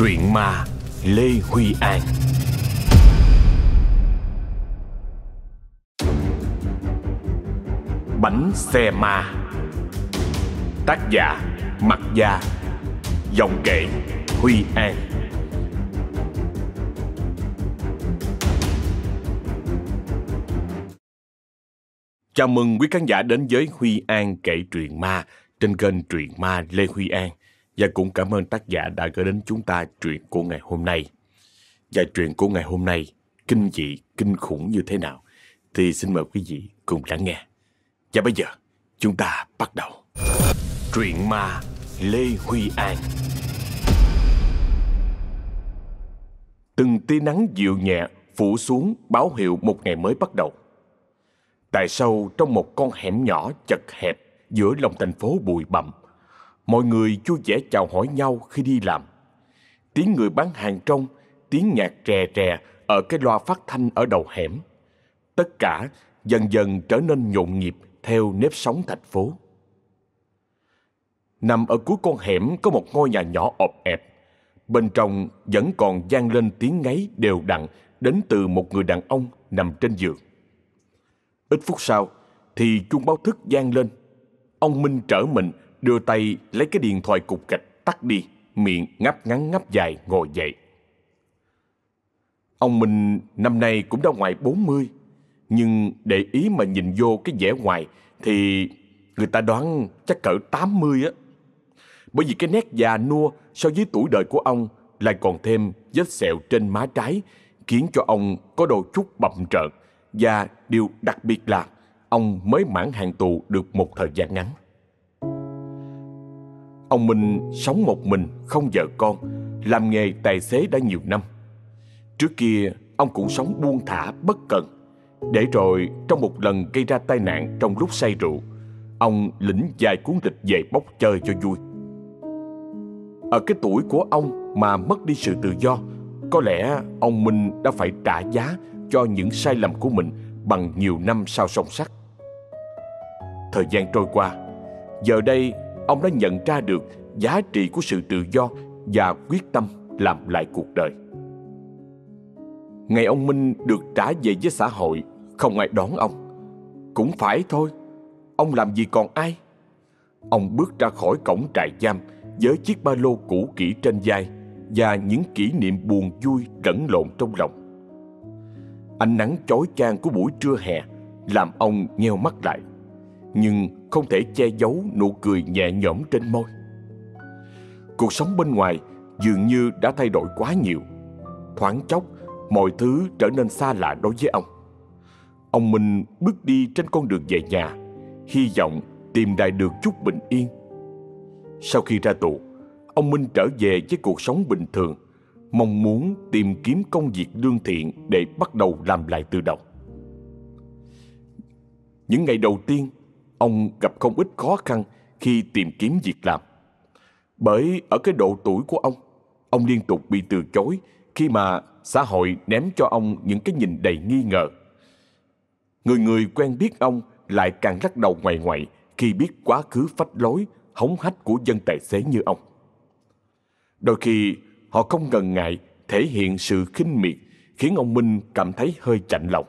Truyện ma, Lê Huy An. Bánh xe ma. Tác giả, Mặt Gia. Dòng kể, Huy An. Chào mừng quý khán giả đến với Huy An kể truyện ma trên kênh truyện ma Lê Huy An và cũng cảm ơn tác giả đã gửi đến chúng ta truyện của ngày hôm nay. Và truyện của ngày hôm nay kinh dị, kinh khủng như thế nào thì xin mời quý vị cùng lắng nghe. Và bây giờ chúng ta bắt đầu. Truyện ma Lê Huy An Từng tia nắng dịu nhẹ phủ xuống báo hiệu một ngày mới bắt đầu. Tại sâu trong một con hẻm nhỏ chật hẹp giữa lòng thành phố bụi bặm, mọi người vui vẻ chào hỏi nhau khi đi làm. Tiếng người bán hàng trong, tiếng nhạc rè rè ở cái loa phát thanh ở đầu hẻm. Tất cả dần dần trở nên nhộn nhịp theo nếp sống thành phố. Nằm ở cuối con hẻm có một ngôi nhà nhỏ ọp ẹp. Bên trong vẫn còn vang lên tiếng ngáy đều đặn đến từ một người đàn ông nằm trên giường. Ít phút sau thì chuông báo thức vang lên. Ông Minh trở mình đưa tay lấy cái điện thoại cục gạch tắt đi, miệng ngáp ngắn ngáp dài ngồi dậy. Ông Minh năm nay cũng đã ngoài 40, nhưng để ý mà nhìn vô cái vẻ ngoài thì người ta đoán chắc cỡ 80 á. Bởi vì cái nét già nua so với tuổi đời của ông lại còn thêm vết sẹo trên má trái khiến cho ông có đôi chút bậm trợn và điều đặc biệt là ông mới mãn hạn tù được một thời gian ngắn. Ông Minh sống một mình, không vợ con, làm nghề tài xế đã nhiều năm. Trước kia, ông cũng sống buông thả, bất cần. Để rồi, trong một lần gây ra tai nạn trong lúc say rượu, ông lĩnh vài cuốn lịch về bốc chơi cho vui. Ở cái tuổi của ông mà mất đi sự tự do, có lẽ ông Minh đã phải trả giá cho những sai lầm của mình bằng nhiều năm sau song sắt. Thời gian trôi qua, giờ đây ông đã nhận ra được giá trị của sự tự do và quyết tâm làm lại cuộc đời. Ngày ông Minh được trả về với xã hội, không ai đón ông. Cũng phải thôi, ông làm gì còn ai? Ông bước ra khỏi cổng trại giam với chiếc ba lô cũ kỹ trên vai và những kỷ niệm buồn vui lẫn lộn trong lòng. Ánh nắng chói chang của buổi trưa hè làm ông nheo mắt lại, nhưng không thể che giấu nụ cười nhẹ nhõm trên môi. Cuộc sống bên ngoài dường như đã thay đổi quá nhiều. Thoáng chốc, mọi thứ trở nên xa lạ đối với ông. Ông Minh bước đi trên con đường về nhà, hy vọng tìm lại được chút bình yên. Sau khi ra tù, ông Minh trở về với cuộc sống bình thường, mong muốn tìm kiếm công việc lương thiện để bắt đầu làm lại từ đầu. Những ngày đầu tiên, ông gặp không ít khó khăn khi tìm kiếm việc làm. Bởi ở cái độ tuổi của ông, ông liên tục bị từ chối khi mà xã hội ném cho ông những cái nhìn đầy nghi ngờ. Người người quen biết ông lại càng lắc đầu ngoài ngoại khi biết quá khứ phách lối, hống hách của dân tài xế như ông. Đôi khi họ không ngần ngại thể hiện sự khinh miệt khiến ông Minh cảm thấy hơi chạnh lòng.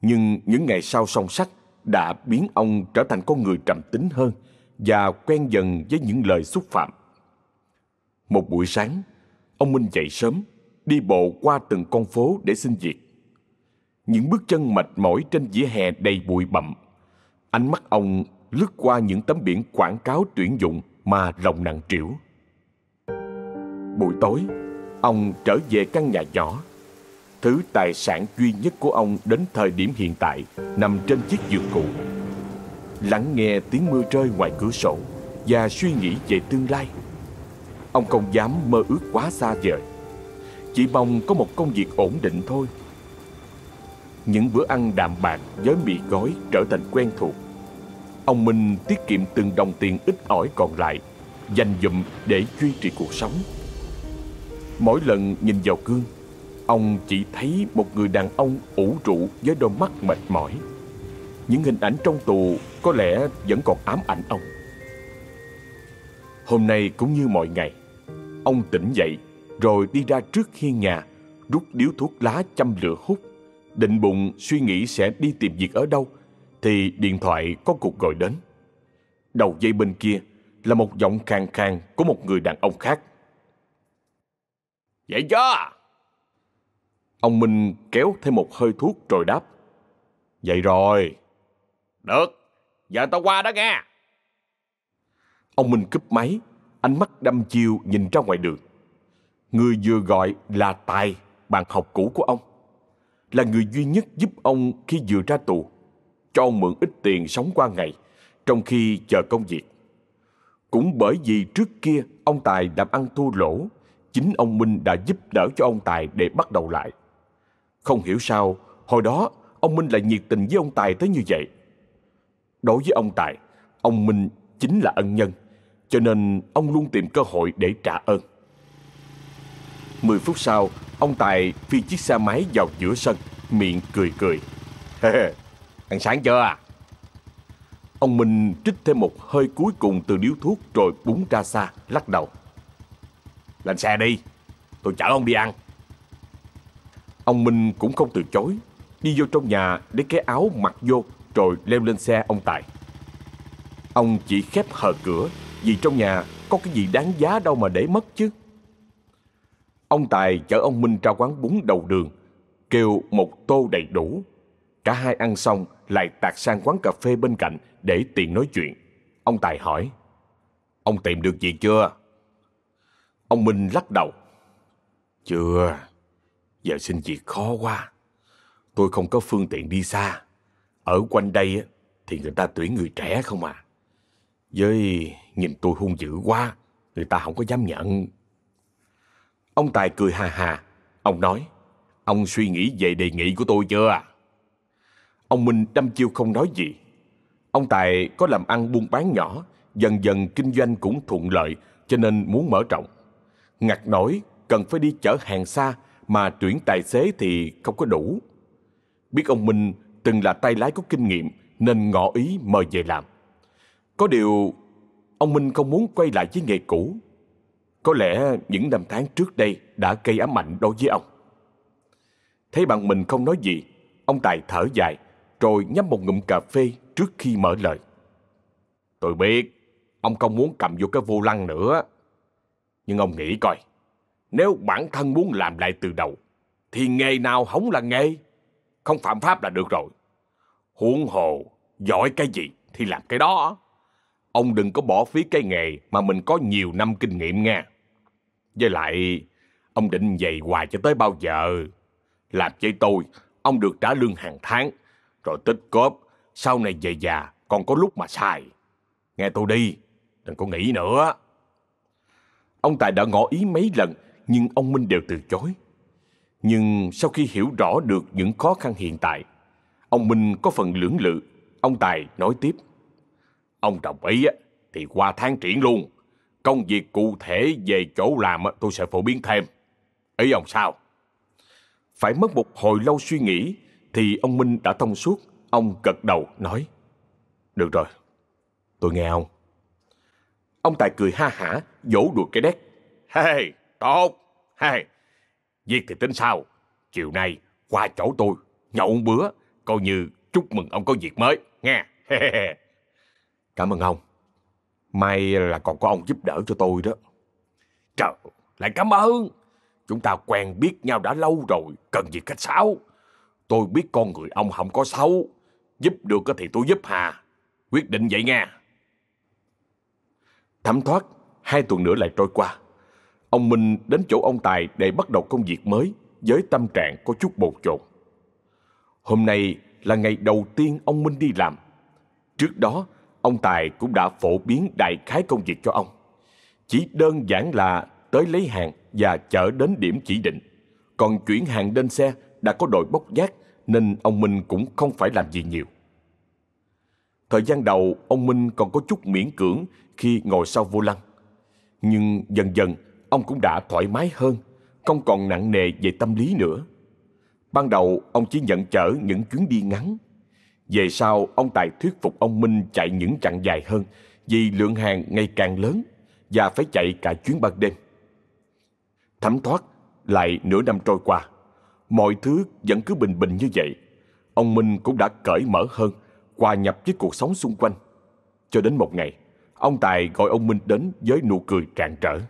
Nhưng những ngày sau song sắt đã biến ông trở thành con người trầm tính hơn và quen dần với những lời xúc phạm. Một buổi sáng, ông Minh dậy sớm, đi bộ qua từng con phố để xin việc. Những bước chân mệt mỏi trên vỉa hè đầy bụi bặm. Ánh mắt ông lướt qua những tấm biển quảng cáo tuyển dụng mà lòng nặng trĩu. Buổi tối, ông trở về căn nhà nhỏ. Thứ tài sản duy nhất của ông đến thời điểm hiện tại nằm trên chiếc giường cũ. Lắng nghe tiếng mưa rơi ngoài cửa sổ và suy nghĩ về tương lai. Ông không dám mơ ước quá xa vời. Chỉ mong có một công việc ổn định thôi. Những bữa ăn đạm bạc với mì gói trở thành quen thuộc. Ông Minh tiết kiệm từng đồng tiền ít ỏi còn lại, dành dụm để duy trì cuộc sống. Mỗi lần nhìn vào gương, ông chỉ thấy một người đàn ông ủ rũ với đôi mắt mệt mỏi. Những hình ảnh trong tù có lẽ vẫn còn ám ảnh ông. Hôm nay cũng như mọi ngày, ông tỉnh dậy rồi đi ra trước hiên nhà, rút điếu thuốc lá châm lửa hút. Định bụng suy nghĩ sẽ đi tìm việc ở đâu, thì điện thoại có cuộc gọi đến. Đầu dây bên kia là một giọng khàn khàn của một người đàn ông khác. Vậy chưa? Ông Minh kéo thêm một hơi thuốc rồi đáp. Vậy rồi. Được, giờ tao qua đó nghe. Ông Minh cúp máy, ánh mắt đăm chiêu nhìn ra ngoài đường. Người vừa gọi là Tài, bạn học cũ của ông. Là người duy nhất giúp ông khi vừa ra tù, cho ông mượn ít tiền sống qua ngày, trong khi chờ công việc. Cũng bởi vì trước kia ông Tài làm ăn thua lỗ, chính ông Minh đã giúp đỡ cho ông Tài để bắt đầu lại. Không hiểu sao, hồi đó ông Minh lại nhiệt tình với ông Tài tới như vậy. Đối với ông Tài, ông Minh chính là ân nhân, cho nên ông luôn tìm cơ hội để trả ơn. Mười phút sau, ông Tài phi chiếc xe máy vào giữa sân, miệng cười cười. Ăn sáng chưa à? Ông Minh trích thêm một hơi cuối cùng từ điếu thuốc rồi búng ra xa, lắc đầu. Lên xe đi, tôi chở ông đi ăn. Ông Minh cũng không từ chối, đi vô trong nhà để cái áo mặc vô rồi leo lên xe ông Tài. Ông chỉ khép hờ cửa vì trong nhà có cái gì đáng giá đâu mà để mất chứ. Ông Tài chở ông Minh ra quán bún đầu đường, kêu một tô đầy đủ. Cả hai ăn xong lại tạt sang quán cà phê bên cạnh để tiện nói chuyện. Ông Tài hỏi, ông tìm được gì chưa? Ông Minh lắc đầu. Chưa, giờ xin việc khó quá. Tôi không có phương tiện đi xa. Ở quanh đây thì người ta tuyển người trẻ không à. Với nhìn tôi hung dữ quá, người ta không có dám nhận. Ông Tài cười hà hà. Ông nói, ông suy nghĩ về đề nghị của tôi chưa? À? Ông Minh đâm chiêu không nói gì. Ông Tài có làm ăn buôn bán nhỏ, dần dần kinh doanh cũng thuận lợi cho nên muốn mở rộng. Ngặt nổi cần phải đi chở hàng xa mà tuyển tài xế thì không có đủ. Biết ông Minh từng là tay lái có kinh nghiệm nên ngỏ ý mời về làm. Có điều, ông Minh không muốn quay lại với nghề cũ. Có lẽ những năm tháng trước đây đã gây ám ảnh đối với ông. Thấy bạn mình không nói gì, ông Tài thở dài, rồi nhấp một ngụm cà phê trước khi mở lời. Tôi biết, ông không muốn cầm vô cái vô lăng nữa. Nhưng ông nghĩ coi, nếu bản thân muốn làm lại từ đầu, thì nghề nào không là nghề, không phạm pháp là được rồi. Huống hồ, giỏi cái gì thì làm cái đó. Ông đừng có bỏ phí cái nghề mà mình có nhiều năm kinh nghiệm nha. Với lại, ông định dày hoài cho tới bao giờ? Làm với tôi, ông được trả lương hàng tháng, rồi tích cóp, sau này về già còn có lúc mà xài. Nghe tôi đi, đừng có nghĩ nữa. Ông Tài đã ngỏ ý mấy lần, nhưng ông Minh đều từ chối. Nhưng sau khi hiểu rõ được những khó khăn hiện tại, ông Minh có phần lưỡng lự. Ông Tài nói tiếp. Ông đồng ý thì qua tháng triển luôn. Công việc cụ thể về chỗ làm tôi sẽ phổ biến thêm. Ý ông sao? Phải mất một hồi lâu suy nghĩ thì ông Minh đã thông suốt. Ông gật đầu nói. Được rồi, tôi nghe ông. Ông Tài cười ha hả, vỗ đùa cái đét. Hey, tốt. Hey, việc thì tính sao? Chiều nay qua chỗ tôi, nhậu một bữa, coi như chúc mừng ông có việc mới, nghe. Cảm ơn ông. May là còn có ông giúp đỡ cho tôi đó. Trời, lại cảm ơn. Chúng ta quen biết nhau đã lâu rồi, cần gì cách sáo. Tôi biết con người ông không có xấu. Giúp được thì tôi giúp hà. Quyết định vậy nghe Thấm thoát, hai tuần nữa lại trôi qua. Ông Minh đến chỗ ông Tài để bắt đầu công việc mới với tâm trạng có chút bồn chồn. Hôm nay là ngày đầu tiên ông Minh đi làm. Trước đó, ông Tài cũng đã phổ biến đại khái công việc cho ông. Chỉ đơn giản là tới lấy hàng và chở đến điểm chỉ định. Còn chuyển hàng lên xe đã có đội bốc giác nên ông Minh cũng không phải làm gì nhiều. Thời gian đầu, ông Minh còn có chút miễn cưỡng khi ngồi sau vô lăng. Nhưng dần dần, ông cũng đã thoải mái hơn, không còn nặng nề về tâm lý nữa. Ban đầu, ông chỉ nhận chở những chuyến đi ngắn. Về sau, ông Tài thuyết phục ông Minh chạy những chặng dài hơn vì lượng hàng ngày càng lớn và phải chạy cả chuyến ban đêm. Thấm thoát, lại nửa năm trôi qua. Mọi thứ vẫn cứ bình bình như vậy. Ông Minh cũng đã cởi mở hơn, hòa nhập với cuộc sống xung quanh. Cho đến một ngày, ông Tài gọi ông Minh đến với nụ cười tràn trở.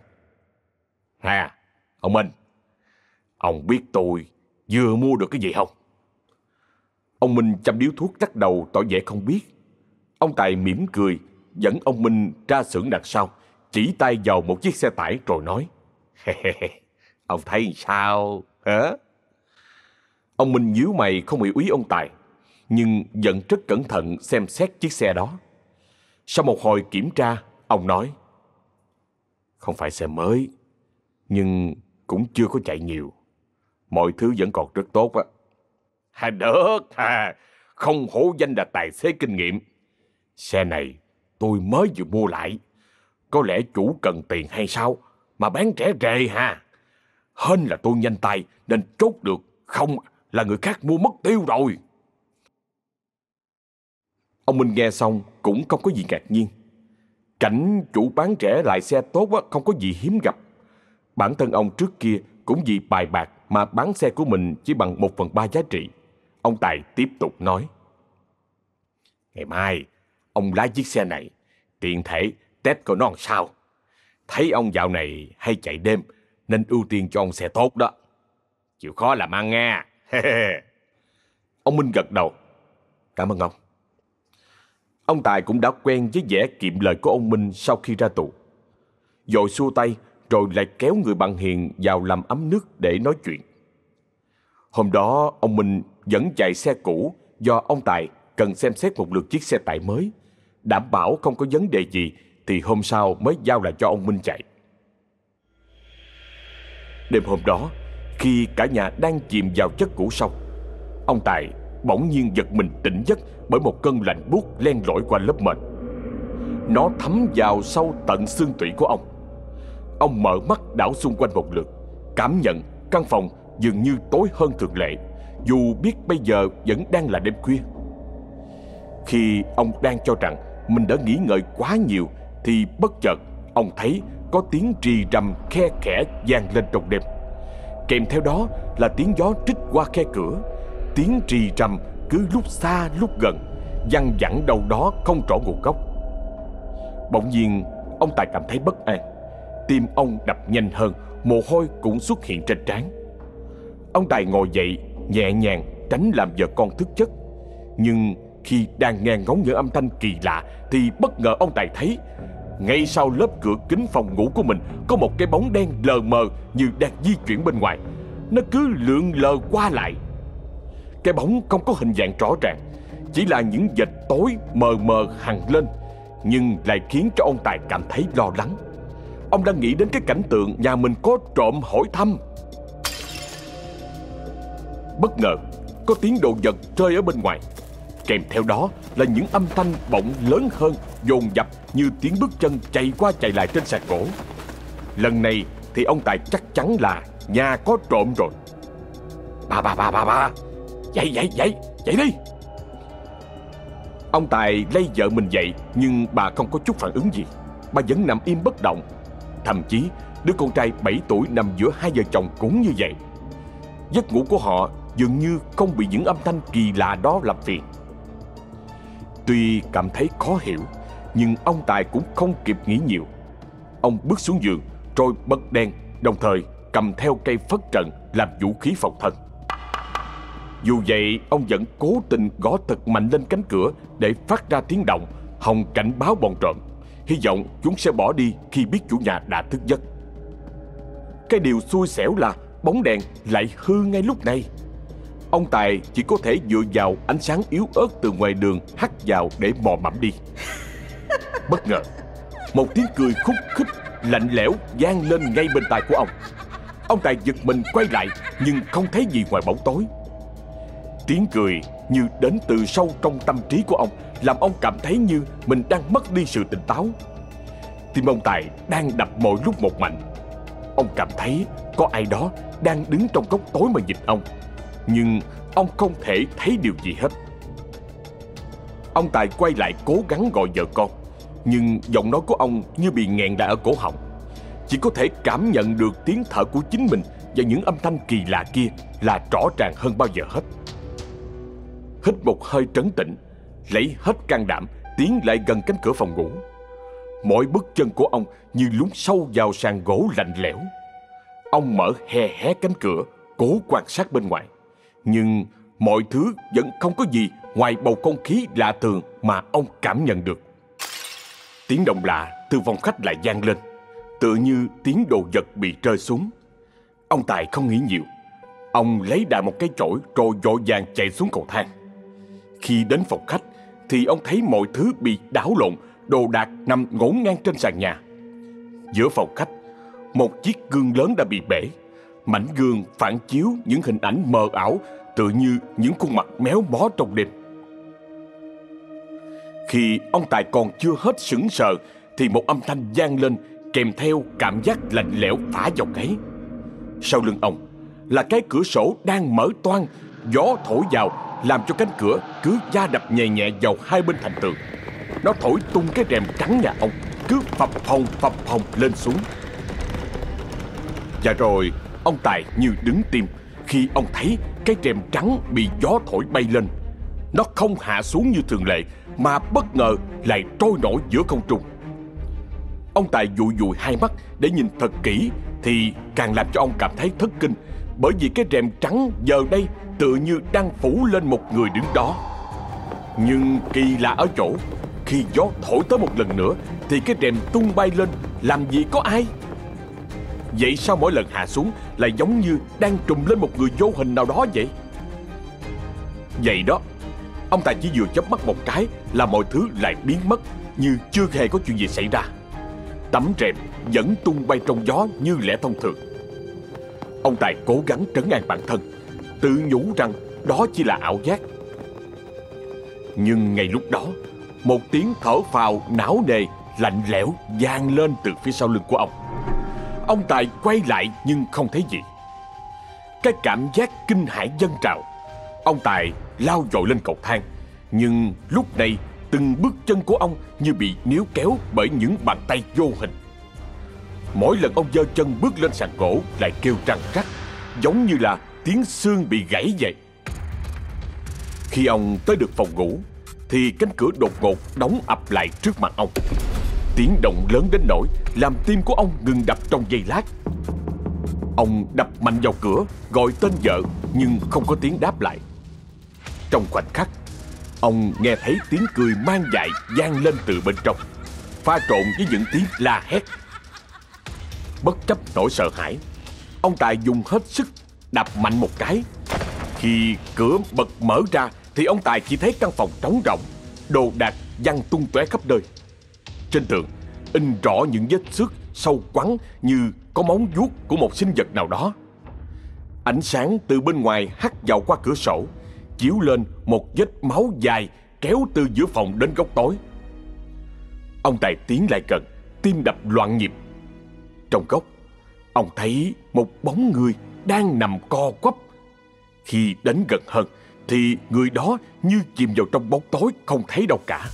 Ha, ông Minh, ông biết tôi vừa mua được cái gì không? Ông Minh chăm điếu thuốc lắc đầu tỏ vẻ không biết. Ông Tài mỉm cười, dẫn ông Minh ra xưởng đằng sau, chỉ tay vào một chiếc xe tải rồi nói. ông thấy sao? Hả? Ông Minh nhíu mày không hiểu ý ông Tài, nhưng vẫn rất cẩn thận xem xét chiếc xe đó. Sau một hồi kiểm tra, ông nói. Không phải xe mới, cũng chưa có chạy nhiều. Mọi thứ vẫn còn rất tốt á. Ha được, ha không hổ danh là tài xế kinh nghiệm. Xe này tôi mới vừa mua lại. Có lẽ chủ cần tiền hay sao mà bán rẻ rề ha. Hên là tôi nhanh tay nên chốt được, không là người khác mua mất tiêu rồi. Ông Minh nghe xong cũng không có gì ngạc nhiên. Cảnh chủ bán rẻ lại xe tốt không có gì hiếm gặp. Bản thân ông trước kia cũng vì bài bạc mà bán xe của mình chỉ bằng một phần ba giá trị. Ông Tài tiếp tục nói. Ngày mai, ông lái chiếc xe này, tiện thể test coi nó làm sao. Thấy ông dạo này hay chạy đêm, nên ưu tiên cho ông xe tốt đó. Chịu khó làm ăn nha. ông Minh gật đầu. Cảm ơn ông. Ông Tài cũng đã quen với vẻ kiệm lời của ông Minh sau khi ra tù. Rồi xua tay, rồi lại kéo người bạn hiền vào làm ấm nước để nói chuyện. Hôm đó, ông Minh vẫn chạy xe cũ do ông Tài cần xem xét một lượt chiếc xe tải mới. Đảm bảo không có vấn đề gì thì hôm sau mới giao lại cho ông Minh chạy. Đêm hôm đó, khi cả nhà đang chìm vào chất cũ sâu, ông Tài bỗng nhiên giật mình tỉnh giấc bởi một cơn lạnh buốt len lỏi qua lớp mền. Nó thấm vào sâu tận xương tủy của ông. Ông mở mắt đảo xung quanh một lượt, cảm nhận căn phòng dường như tối hơn thường lệ, dù biết bây giờ vẫn đang là đêm khuya. Khi ông đang cho rằng mình đã nghĩ ngợi quá nhiều thì bất chợt ông thấy có tiếng rì rầm khe khẽ vang lên trong đêm. Kèm theo đó là tiếng gió trích qua khe cửa, tiếng rì rầm cứ lúc xa lúc gần, văng vẳng đâu đó không rõ nguồn gốc. Bỗng nhiên, ông Tài cảm thấy bất an. Tim ông đập nhanh hơn, mồ hôi cũng xuất hiện trên trán. Ông Tài ngồi dậy, nhẹ nhàng tránh làm vợ con thức giấc. Nhưng khi đang nghe ngóng những âm thanh kỳ lạ thì bất ngờ ông Tài thấy ngay sau lớp cửa kính phòng ngủ của mình có một cái bóng đen lờ mờ như đang di chuyển bên ngoài. Nó cứ lượn lờ qua lại. Cái bóng không có hình dạng rõ ràng, chỉ là những vệt tối mờ mờ hằn lên, nhưng lại khiến cho ông Tài cảm thấy lo lắng. Ông đang nghĩ đến cái cảnh tượng nhà mình có trộm hỏi thăm. Bất ngờ, có tiếng đồ vật rơi ở bên ngoài. Kèm theo đó là những âm thanh bỗng lớn hơn, dồn dập như tiếng bước chân chạy qua chạy lại trên sàn gỗ. Lần này thì ông Tài chắc chắn là nhà có trộm rồi. Bà bà bà bà bà, dậy dậy dậy, dậy đi. Ông Tài lay vợ mình dậy nhưng bà không có chút phản ứng gì. Bà vẫn nằm im bất động. Thậm chí đứa con trai 7 tuổi nằm giữa hai vợ chồng cũng như vậy. Giấc ngủ của họ dường như không bị những âm thanh kỳ lạ đó làm phiền. Tuy cảm thấy khó hiểu, nhưng ông Tài cũng không kịp nghĩ nhiều. Ông bước xuống giường, rồi bật đèn, đồng thời cầm theo cây phất trần làm vũ khí phòng thân. Dù vậy, ông vẫn cố tình gõ thật mạnh lên cánh cửa để phát ra tiếng động, hòng cảnh báo bọn trộm. Hy vọng chúng sẽ bỏ đi khi biết chủ nhà đã thức giấc. Cái điều xui xẻo là bóng đèn lại hư ngay lúc này. Ông Tài chỉ có thể dựa vào ánh sáng yếu ớt từ ngoài đường hắt vào để mò mẫm đi. Bất ngờ, một tiếng cười khúc khích, lạnh lẽo vang lên ngay bên tai của ông. Ông Tài giật mình quay lại nhưng không thấy gì ngoài bóng tối. Tiếng cười như đến từ sâu trong tâm trí của ông làm ông cảm thấy như mình đang mất đi sự tỉnh táo. Tim ông Tài đang đập mỗi lúc một mạnh. Ông cảm thấy có ai đó đang đứng trong góc tối mà nhìn ông. Nhưng ông không thể thấy điều gì hết. Ông Tài quay lại cố gắng gọi vợ con Nhưng giọng nói của ông như bị nghẹn lại ở cổ họng chỉ có thể cảm nhận được tiếng thở của chính mình và những âm thanh kỳ lạ kia là rõ ràng hơn bao giờ hết. Hít một hơi trấn tĩnh, lấy hết can đảm tiến lại gần cánh cửa phòng ngủ. Mỗi bước chân của ông như lún sâu vào sàn gỗ lạnh lẽo. Ông mở hé hé cánh cửa, cố quan sát bên ngoài. Nhưng mọi thứ vẫn không có gì ngoài bầu không khí lạ thường mà ông cảm nhận được. Tiếng động lạ từ phòng khách lại vang lên, tựa như tiếng đồ vật bị rơi xuống. Ông Tài không nghĩ nhiều. Ông lấy đà một cái chổi rồi vội vàng chạy xuống cầu thang. Khi đến phòng khách thì ông thấy mọi thứ bị đảo lộn, đồ đạc nằm ngổn ngang trên sàn nhà. Giữa phòng khách, một chiếc gương lớn đã bị bể. Mảnh gương phản chiếu những hình ảnh mờ ảo tựa như những khuôn mặt méo mó trong đêm. Khi ông Tài còn chưa hết sững sờ thì một âm thanh vang lên kèm theo cảm giác lạnh lẽo phả vào cái. Sau lưng ông là cái cửa sổ đang mở toang, gió thổi vào làm cho cánh cửa cứ da đập nhẹ nhẹ vào hai bên thành tường. Nó thổi tung cái rèm trắng nhà ông, cứ phập phồng phập phồng lên xuống. Và rồi ông Tài như đứng tim khi ông thấy cái rèm trắng bị gió thổi bay lên. Nó không hạ xuống như thường lệ mà bất ngờ lại trôi nổi giữa không trung. Ông Tài dụi dụi hai mắt để nhìn thật kỹ thì càng làm cho ông cảm thấy thất kinh bởi vì cái rèm trắng giờ đây tự như đang phủ lên một người đứng đó. Nhưng kỳ lạ ở chỗ, khi gió thổi tới một lần nữa thì cái rèm tung bay lên, làm gì có ai? Vậy sao mỗi lần hạ xuống lại giống như đang trùm lên một người vô hình nào đó vậy? Vậy đó, ông ta chỉ vừa chớp mắt một cái là mọi thứ lại biến mất như chưa hề có chuyện gì xảy ra. Tấm rèm vẫn tung bay trong gió như lẽ thông thường. Ông Tài cố gắng trấn an bản thân, tự nhủ rằng đó chỉ là ảo giác. Nhưng ngay lúc đó, một tiếng thở phào não nề, lạnh lẽo vang lên từ phía sau lưng của ông. Ông Tài quay lại nhưng không thấy gì. Cái cảm giác kinh hãi dâng trào. Ông Tài lao dội lên cầu thang. Nhưng lúc này từng bước chân của ông như bị níu kéo bởi những bàn tay vô hình. Mỗi lần ông dơ chân bước lên sàn gỗ lại kêu răng rắc, giống như là tiếng xương bị gãy vậy. Khi ông tới được phòng ngủ, thì cánh cửa đột ngột đóng ập lại trước mặt ông. Tiếng động lớn đến nỗi làm tim của ông ngừng đập trong giây lát. Ông đập mạnh vào cửa, gọi tên vợ nhưng không có tiếng đáp lại. Trong khoảnh khắc, ông nghe thấy tiếng cười mang dại vang lên từ bên trong, pha trộn với những tiếng la hét. Bất chấp nỗi sợ hãi, ông Tài dùng hết sức đập mạnh một cái. Khi cửa bật mở ra thì ông Tài chỉ thấy căn phòng trống rộng, đồ đạc văng tung tóe khắp nơi. Trên tường in rõ những vết xước sâu quắn như có móng vuốt của một sinh vật nào đó. Ánh sáng từ bên ngoài hắt vào qua cửa sổ, chiếu lên một vết máu dài kéo từ giữa phòng đến góc tối. Ông Tài tiến lại gần, tim đập loạn nhịp. Trong góc, ông thấy một bóng người đang nằm co quắp. Khi đến gần hơn, thì người đó như chìm vào trong bóng tối không thấy đâu cả.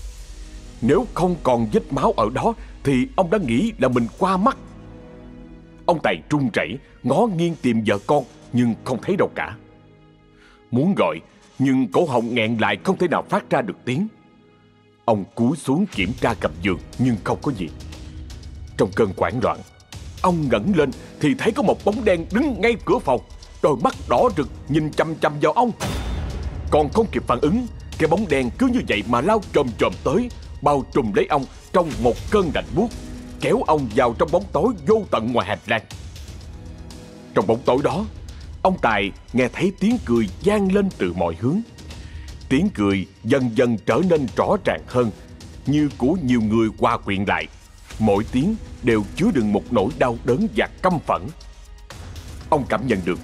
Nếu không còn vết máu ở đó thì ông đã nghĩ là mình qua mắt. Ông Tài trung chảy, ngó nghiêng tìm vợ con nhưng không thấy đâu cả. Muốn gọi nhưng cổ họng nghẹn lại không thể nào phát ra được tiếng. Ông cúi xuống kiểm tra cầm giường nhưng không có gì. Trong cơn hoảng loạn, ông ngẩng lên thì thấy có một bóng đen đứng ngay cửa phòng, đôi mắt đỏ rực nhìn chăm chăm vào ông. Còn không kịp phản ứng, cái bóng đen cứ như vậy mà lao chồm chồm tới, bao trùm lấy ông trong một cơn lạnh buốt, kéo ông vào trong bóng tối vô tận ngoài hành lang. Trong bóng tối đó, ông Tài nghe thấy tiếng cười gian lên từ mọi hướng. Tiếng cười dần dần trở nên rõ ràng hơn, như của nhiều người qua quyện lại. Mỗi tiếng đều chứa đựng một nỗi đau đớn và căm phẫn. Ông cảm nhận được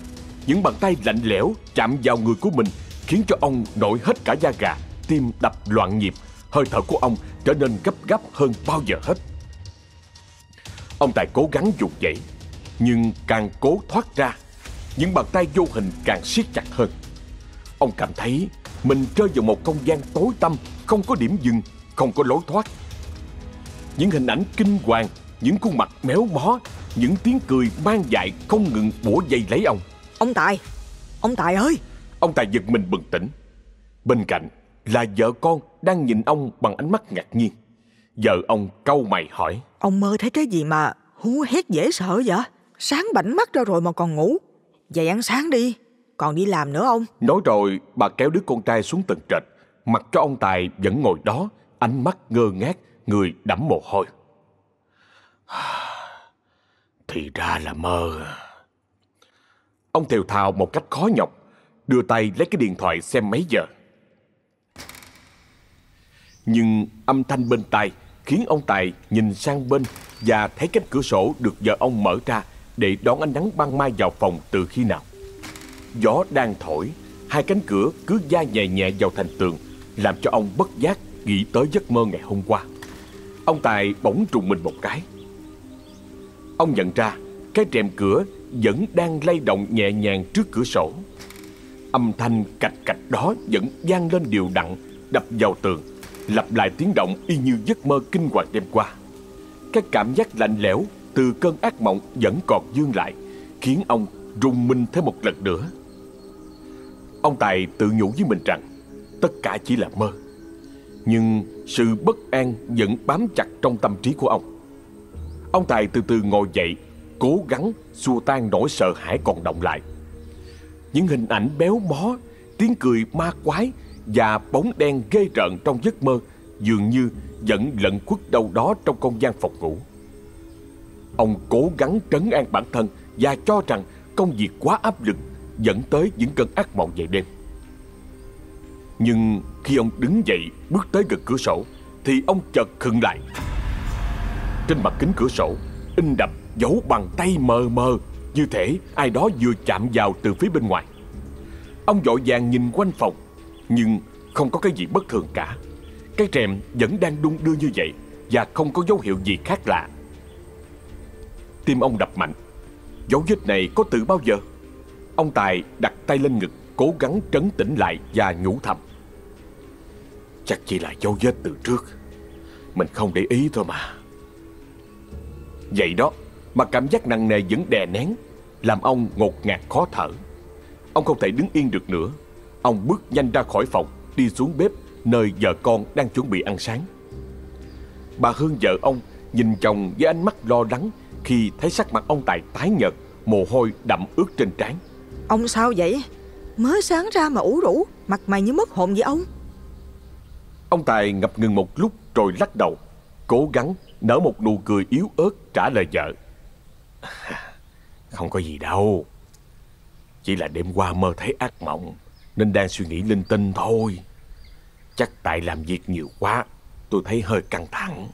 những bàn tay lạnh lẽo chạm vào người của mình khiến cho ông nổi hết cả da gà, tim đập loạn nhịp, hơi thở của ông trở nên gấp gáp hơn bao giờ hết. Ông Tài cố gắng dục dậy, nhưng càng cố thoát ra, những bàn tay vô hình càng siết chặt hơn. Ông cảm thấy mình rơi vào một không gian tối tăm, không có điểm dừng, không có lối thoát. Những hình ảnh kinh hoàng, những khuôn mặt méo mó những tiếng cười mang dại không ngừng bủa dây lấy ông. Ông Tài, ông Tài ơi! Ông Tài giật mình bừng tỉnh. Bên cạnh là vợ con đang nhìn ông bằng ánh mắt ngạc nhiên. Vợ ông câu mày hỏi. Ông mơ thấy cái gì mà hú hét dễ sợ vậy? Sáng bảnh mắt ra rồi mà còn ngủ. Dậy ăn sáng đi, còn đi làm nữa ông. Nói rồi bà kéo đứa con trai xuống tầng trệt. Mặc cho ông Tài vẫn ngồi đó, ánh mắt ngơ ngác, người đẫm mồ hôi. Thì ra là mơ. Ông thều thào một cách khó nhọc, đưa tay lấy cái điện thoại xem mấy giờ. Nhưng âm thanh bên tai khiến ông Tài nhìn sang bên và thấy cánh cửa sổ được vợ ông mở ra để đón ánh nắng ban mai vào phòng từ khi nào. Gió đang thổi, hai cánh cửa cứ da nhẹ nhẹ vào thành tường, làm cho ông bất giác nghĩ tới giấc mơ ngày hôm qua. Ông Tài bỗng trùng mình một cái. Ông nhận ra cái rèm cửa vẫn đang lay động nhẹ nhàng trước cửa sổ. Âm thanh cạch cạch đó vẫn vang lên đều đặn, đập vào tường, lặp lại tiếng động y như giấc mơ kinh hoàng đêm qua. Cái cảm giác lạnh lẽo từ cơn ác mộng vẫn còn dương lại, khiến ông rùng mình thêm một lần nữa. Ông Tài tự nhủ với mình rằng tất cả chỉ là mơ. Nhưng sự bất an vẫn bám chặt trong tâm trí của ông. Ông Tài từ từ ngồi dậy, cố gắng xua tan nỗi sợ hãi còn động lại. Những hình ảnh béo bó, tiếng cười ma quái và bóng đen ghê rợn trong giấc mơ dường như vẫn lẫn quất đâu đó trong không gian phòng ngủ. Ông cố gắng trấn an bản thân và cho rằng công việc quá áp lực dẫn tới những cơn ác mộng về đêm. Nhưng khi ông đứng dậy bước tới gần cửa sổ thì ông chợt khựng lại. Trên mặt kính cửa sổ in đậm dấu bằng tay mờ mờ như thể ai đó vừa chạm vào từ phía bên ngoài. Ông vội vàng nhìn quanh phòng nhưng không có cái gì bất thường cả. Cái rèm vẫn đang đung đưa như vậy và không có dấu hiệu gì khác lạ. Tim ông đập mạnh. Dấu vết này có từ bao giờ? Ông Tài đặt tay lên ngực, cố gắng trấn tĩnh lại và nhủ thầm. Chắc chỉ là dấu vết từ trước. Mình không để ý thôi mà. Vậy đó, mà cảm giác nặng nề vẫn đè nén, làm ông ngột ngạt khó thở. Ông không thể đứng yên được nữa. Ông bước nhanh ra khỏi phòng, đi xuống bếp nơi vợ con đang chuẩn bị ăn sáng. Bà Hương vợ ông nhìn chồng với ánh mắt lo lắng khi thấy sắc mặt ông Tài tái nhợt, mồ hôi đậm ướt trên trán. Ông sao vậy? Mới sáng ra mà ủ rũ, mặt mày như mất hồn vậy ông. Ông Tài ngập ngừng một lúc rồi lắc đầu, cố gắng nở một nụ cười yếu ớt trả lời vợ. Không có gì đâu. Chỉ là đêm qua mơ thấy ác mộng nên đang suy nghĩ linh tinh thôi. Chắc tại làm việc nhiều quá, tôi thấy hơi căng thẳng.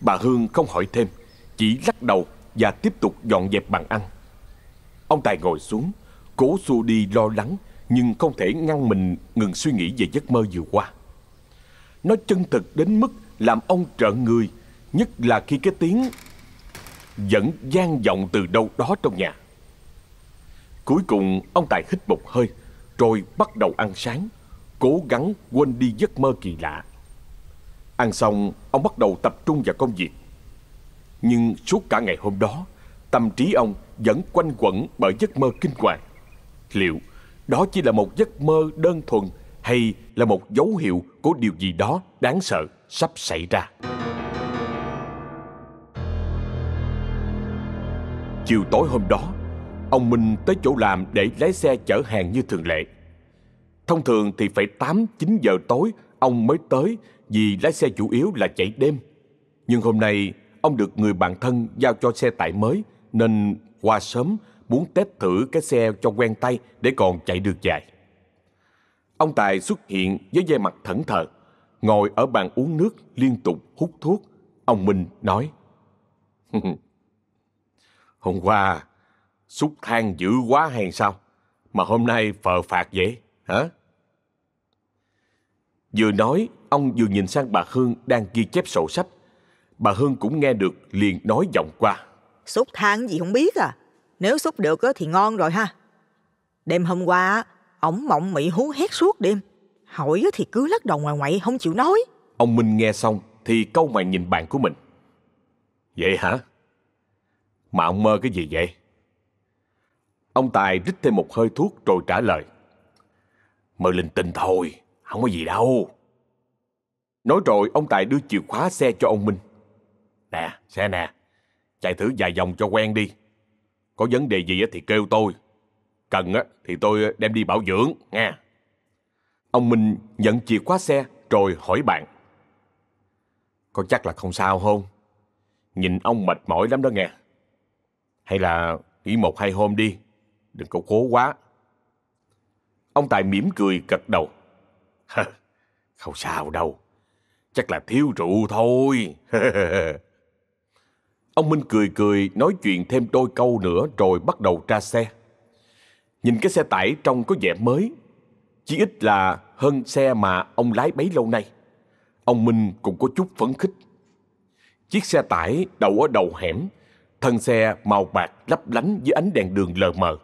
Bà Hương không hỏi thêm, chỉ lắc đầu và tiếp tục dọn dẹp bàn ăn. Ông Tài ngồi xuống, cố xua đi lo lắng nhưng không thể ngăn mình ngừng suy nghĩ về giấc mơ vừa qua. Nó chân thực đến mức làm ông trợn người, nhất là khi cái tiếng vẫn gian vọng từ đâu đó trong nhà. Cuối cùng ông Tài hít một hơi rồi bắt đầu ăn sáng, cố gắng quên đi giấc mơ kỳ lạ. Ăn xong, ông bắt đầu tập trung vào công việc. Nhưng suốt cả ngày hôm đó, tâm trí ông vẫn quanh quẩn bởi giấc mơ kinh hoàng. Liệu đó chỉ là một giấc mơ đơn thuần hay là một dấu hiệu của điều gì đó đáng sợ sắp xảy ra? Chiều tối hôm đó, ông Minh tới chỗ làm để lái xe chở hàng như thường lệ. Thông thường thì phải 8-9 giờ tối ông mới tới vì lái xe chủ yếu là chạy đêm. Nhưng hôm nay ông được người bạn thân giao cho xe tải mới nên qua sớm muốn test thử cái xe cho quen tay để còn chạy được dài. Ông Tài xuất hiện với vẻ mặt thẫn thờ, ngồi ở bàn uống nước liên tục hút thuốc. Ông Minh nói, Hôm qua, xúc than dữ quá hay sao? Mà hôm nay phờ phạt vậy, hả? Vừa nói, ông vừa nhìn sang bà Hương đang ghi chép sổ sách. Bà Hương cũng nghe được liền nói giọng qua. Xúc than gì không biết à? Nếu xúc được thì ngon rồi ha. Đêm hôm qua, ổng mộng mị hú hét suốt đêm. Hỏi thì cứ lắc đầu ngoài ngoại không chịu nói. Ông Minh nghe xong thì câu mày nhìn bạn của mình. Vậy hả? Mà ông mơ cái gì vậy? Ông Tài rít thêm một hơi thuốc rồi trả lời. Mơ linh tinh thôi, không có gì đâu. Nói rồi ông Tài đưa chìa khóa xe cho ông Minh. Nè, xe nè, chạy thử vài vòng cho quen đi. Có vấn đề gì thì kêu tôi. Cần thì tôi đem đi bảo dưỡng, nha. Ông Minh nhận chìa khóa xe rồi hỏi bạn. Có chắc là không sao không? Nhìn ông mệt mỏi lắm đó nghe. Hay là nghỉ một hai hôm đi, đừng có cố quá. Ông Tài mỉm cười gật đầu. không sao đâu, chắc là thiếu rượu thôi. ông Minh cười cười nói chuyện thêm đôi câu nữa rồi bắt đầu ra xe. Nhìn cái xe tải trông có vẻ mới, chỉ ít là hơn xe mà ông lái bấy lâu nay. Ông Minh cũng có chút phấn khích. Chiếc xe tải đậu ở đầu hẻm, thân xe màu bạc lấp lánh dưới ánh đèn đường lờ mờ.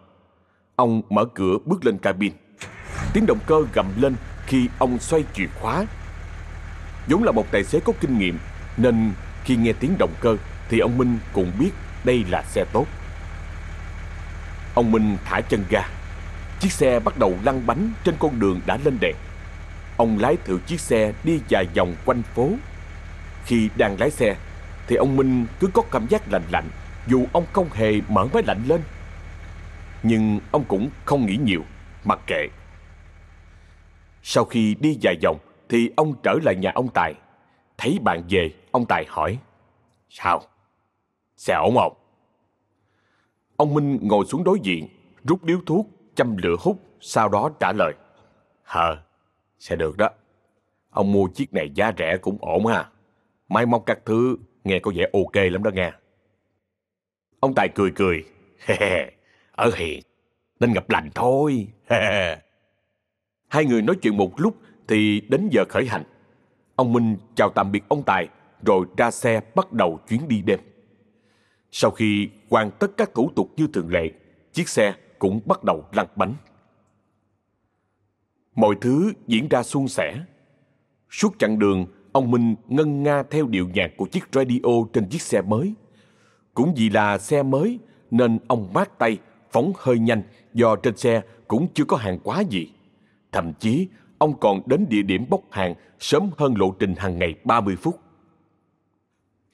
Ông mở cửa bước lên cabin. Tiếng động cơ gầm lên khi ông xoay chìa khóa. vốn là một tài xế có kinh nghiệm, nên khi nghe tiếng động cơ thì ông Minh cũng biết đây là xe tốt. Ông Minh thả chân ga. Chiếc xe bắt đầu lăn bánh trên con đường đã lên đèn. Ông lái thử chiếc xe đi vài vòng quanh phố. Khi đang lái xe, thì ông Minh cứ có cảm giác lạnh lạnh, dù ông không hề mở máy lạnh lên. Nhưng ông cũng không nghĩ nhiều, mặc kệ. Sau khi đi vài vòng, thì ông trở lại nhà ông Tài. Thấy bạn về, ông Tài hỏi. Sao? Xe ổn không? Ông Minh ngồi xuống đối diện, rút điếu thuốc, châm lửa hút, sau đó trả lời. Hờ, sẽ được đó. Ông mua chiếc này giá rẻ cũng ổn ha. Máy móc các thứ nghe có vẻ ok lắm đó nghe. Ông Tài cười cười. Ở hiện, nên gặp lành thôi. Hai người nói chuyện một lúc thì đến giờ khởi hành. Ông Minh chào tạm biệt ông Tài rồi ra xe bắt đầu chuyến đi đêm. Sau khi hoàn tất các thủ tục như thường lệ, chiếc xe cũng bắt đầu lăn bánh. Mọi thứ diễn ra suôn sẻ. Suốt chặng đường, ông Minh ngân nga theo điệu nhạc của chiếc radio trên chiếc xe mới. Cũng vì là xe mới nên ông mát tay, phóng hơi nhanh do trên xe cũng chưa có hàng quá gì. Thậm chí, ông còn đến địa điểm bốc hàng sớm hơn lộ trình hàng ngày 30 phút.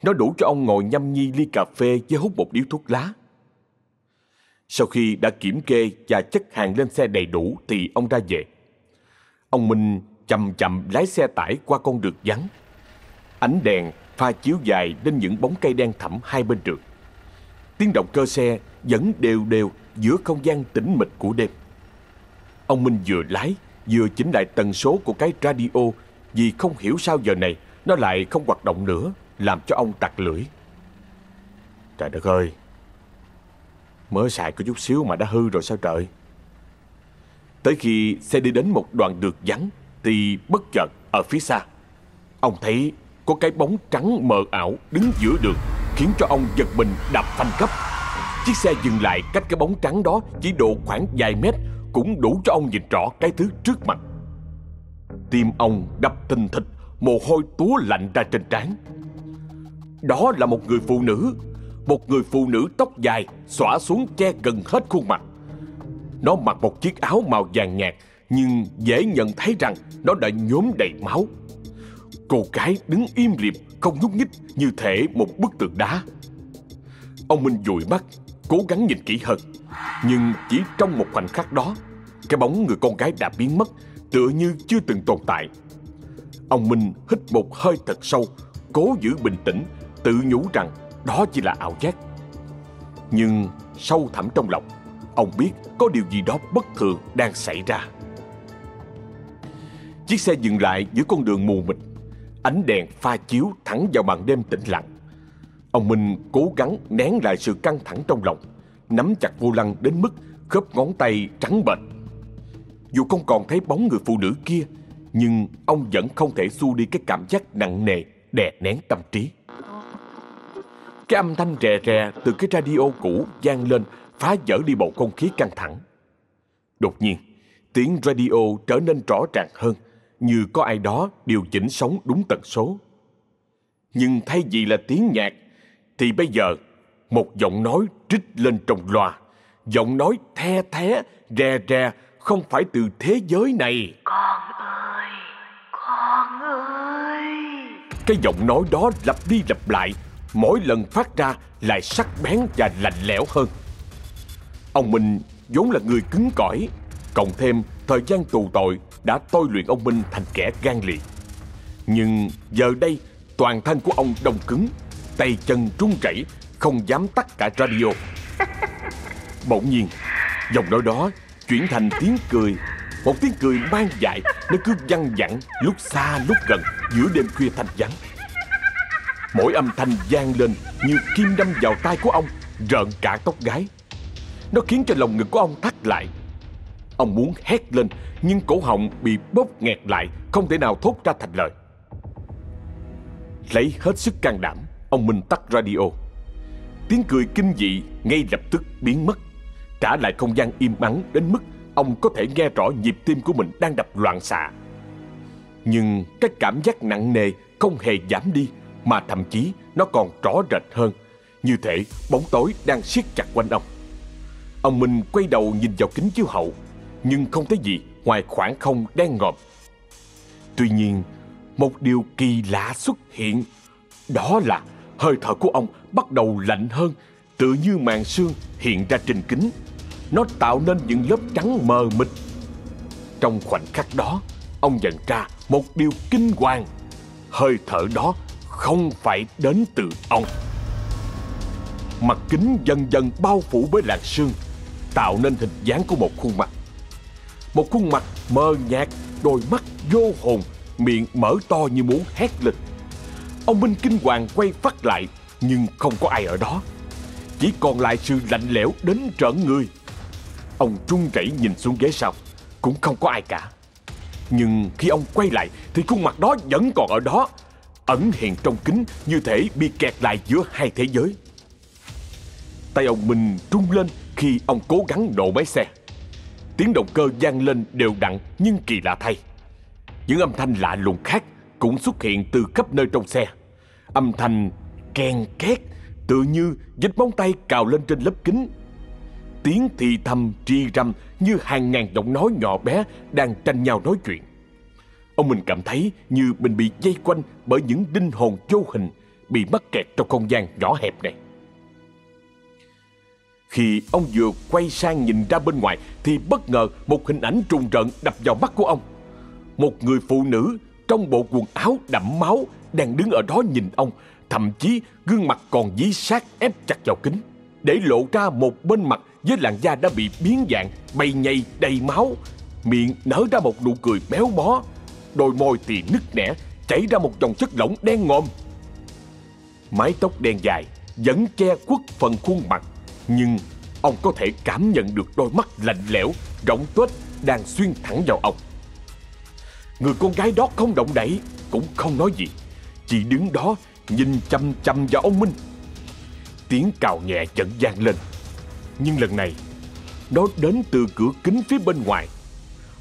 Nó đủ cho ông ngồi nhâm nhi ly cà phê với hút một điếu thuốc lá. Sau khi đã kiểm kê và chất hàng lên xe đầy đủ thì ông ra về. Ông Minh chậm chậm lái xe tải qua con đường vắng. Ánh đèn pha chiếu dài lên những bóng cây đen thẳm hai bên đường. Tiếng động cơ xe vẫn đều đều giữa không gian tĩnh mịch của đêm. Ông Minh vừa lái, vừa chỉnh lại tần số của cái radio vì không hiểu sao giờ này nó lại không hoạt động nữa, làm cho ông tặc lưỡi. Trời đất ơi, mới xài có chút xíu mà đã hư rồi sao trời? Tới khi xe đi đến một đoạn đường vắng thì bất chợt ở phía xa, ông thấy có cái bóng trắng mờ ảo đứng giữa đường khiến cho ông giật mình đạp phanh cấp. Chiếc xe dừng lại cách cái bóng trắng đó chỉ độ khoảng vài mét cũng đủ cho ông nhìn rõ cái thứ trước mặt. Tim ông đập thình thịch, mồ hôi túa lạnh ra trên trán. Đó là một người phụ nữ, một người phụ nữ tóc dài xõa xuống che gần hết khuôn mặt. Nó mặc một chiếc áo màu vàng nhạt nhưng dễ nhận thấy rằng nó đã nhốm đầy máu. Cô gái đứng im lìm, không nhúc nhích như thể một bức tượng đá. Ông Minh dụi mắt, cố gắng nhìn kỹ hơn. Nhưng chỉ trong một khoảnh khắc đó, cái bóng người con gái đã biến mất, tựa như chưa từng tồn tại. Ông Minh hít một hơi thật sâu, cố giữ bình tĩnh, tự nhủ rằng đó chỉ là ảo giác. Nhưng sâu thẳm trong lòng, ông biết có điều gì đó bất thường đang xảy ra. Chiếc xe dừng lại giữa con đường mù mịt, ánh đèn pha chiếu thẳng vào màn đêm tĩnh lặng. Ông Minh cố gắng nén lại sự căng thẳng trong lòng, nắm chặt vô lăng đến mức khớp ngón tay trắng bệch. Dù không còn thấy bóng người phụ nữ kia, nhưng ông vẫn không thể xua đi cái cảm giác nặng nề đè nén tâm trí. Cái âm thanh rè rè từ cái radio cũ vang lên phá vỡ đi bầu không khí căng thẳng. Đột nhiên, tiếng radio trở nên rõ ràng hơn, như có ai đó điều chỉnh sóng đúng tần số. Nhưng thay vì là tiếng nhạc, thì bây giờ Một giọng nói trích lên trong loa. Giọng nói the thé, rè rè, không phải từ thế giới này. Con ơi, con ơi. Cái giọng nói đó lặp đi lặp lại, mỗi lần phát ra lại sắc bén và lạnh lẽo hơn. Ông Minh vốn là người cứng cỏi, cộng thêm thời gian tù tội đã tôi luyện ông Minh thành kẻ gan lì. Nhưng giờ đây, toàn thân của ông đông cứng, tay chân run rẩy, không dám tắt cả radio. Bỗng nhiên, giọng nói đó chuyển thành tiếng cười, một tiếng cười mang dại, nó cứ văng vẳng lúc xa lúc gần giữa đêm khuya thanh vắng. Mỗi âm thanh vang lên như kim đâm vào tai của ông, rợn cả tóc gái. Nó khiến cho lòng ngực của ông thắt lại. Ông muốn hét lên, nhưng cổ họng bị bóp nghẹt lại, không thể nào thốt ra thành lời. Lấy hết sức can đảm, ông Minh tắt radio. Tiếng cười kinh dị ngay lập tức biến mất, trả lại không gian im ắng đến mức ông có thể nghe rõ nhịp tim của mình đang đập loạn xạ. Nhưng cái cảm giác nặng nề không hề giảm đi, mà thậm chí nó còn rõ rệt hơn, như thể bóng tối đang siết chặt quanh ông. Ông Minh quay đầu nhìn vào kính chiếu hậu, nhưng không thấy gì ngoài khoảng không đen ngòm. Tuy nhiên, một điều kỳ lạ xuất hiện, đó là hơi thở của ông bắt đầu lạnh hơn, tự như màn sương hiện ra trên kính. Nó tạo nên những lớp trắng mờ mịt. Trong khoảnh khắc đó, ông nhận ra một điều kinh hoàng. Hơi thở đó không phải đến từ ông. Mặt kính dần dần bao phủ với làn sương, tạo nên hình dáng của một khuôn mặt. Một khuôn mặt mờ nhạt, đôi mắt vô hồn, miệng mở to như muốn hét lên. Ông Minh kinh hoàng quay phát lại, nhưng không có ai ở đó. Chỉ còn lại sự lạnh lẽo đến trợn người. Ông trung rẩy nhìn xuống ghế sau, cũng không có ai cả. Nhưng khi ông quay lại thì khuôn mặt đó vẫn còn ở đó, ẩn hiện trong kính như thể bị kẹt lại giữa hai thế giới. Tay ông Minh trung lên khi ông cố gắng nổ máy xe. Tiếng động cơ vang lên đều đặn nhưng kỳ lạ thay. Những âm thanh lạ lùng khác cũng xuất hiện từ khắp nơi trong xe. Âm thanh ken két, tự như dịch móng tay cào lên trên lớp kính. Tiếng thì thầm tri râm như hàng ngàn giọng nói nhỏ bé đang tranh nhau nói chuyện. Ông mình cảm thấy như mình bị dây quanh bởi những đinh hồn vô hình bị mắc kẹt trong không gian nhỏ hẹp này. Khi ông vừa quay sang nhìn ra bên ngoài thì bất ngờ một hình ảnh trùng rợn đập vào mắt của ông. Một người phụ nữ trong bộ quần áo đẫm máu đang đứng ở đó nhìn ông, thậm chí gương mặt còn dí sát ép chặt vào kính, để lộ ra một bên mặt với làn da đã bị biến dạng, bay nhầy đầy máu, miệng nở ra một nụ cười méo mó, đôi môi thì nứt nẻ, chảy ra một dòng chất lỏng đen ngòm. Mái tóc đen dài vẫn che khuất phần khuôn mặt, nhưng ông có thể cảm nhận được đôi mắt lạnh lẽo, rỗng tuếch đang xuyên thẳng vào ông. Người con gái đó không động đậy, cũng không nói gì, chỉ đứng đó nhìn chăm chăm vào ông Minh. Tiếng cào nhẹ chợt vang lên, nhưng lần này nó đến từ cửa kính phía bên ngoài.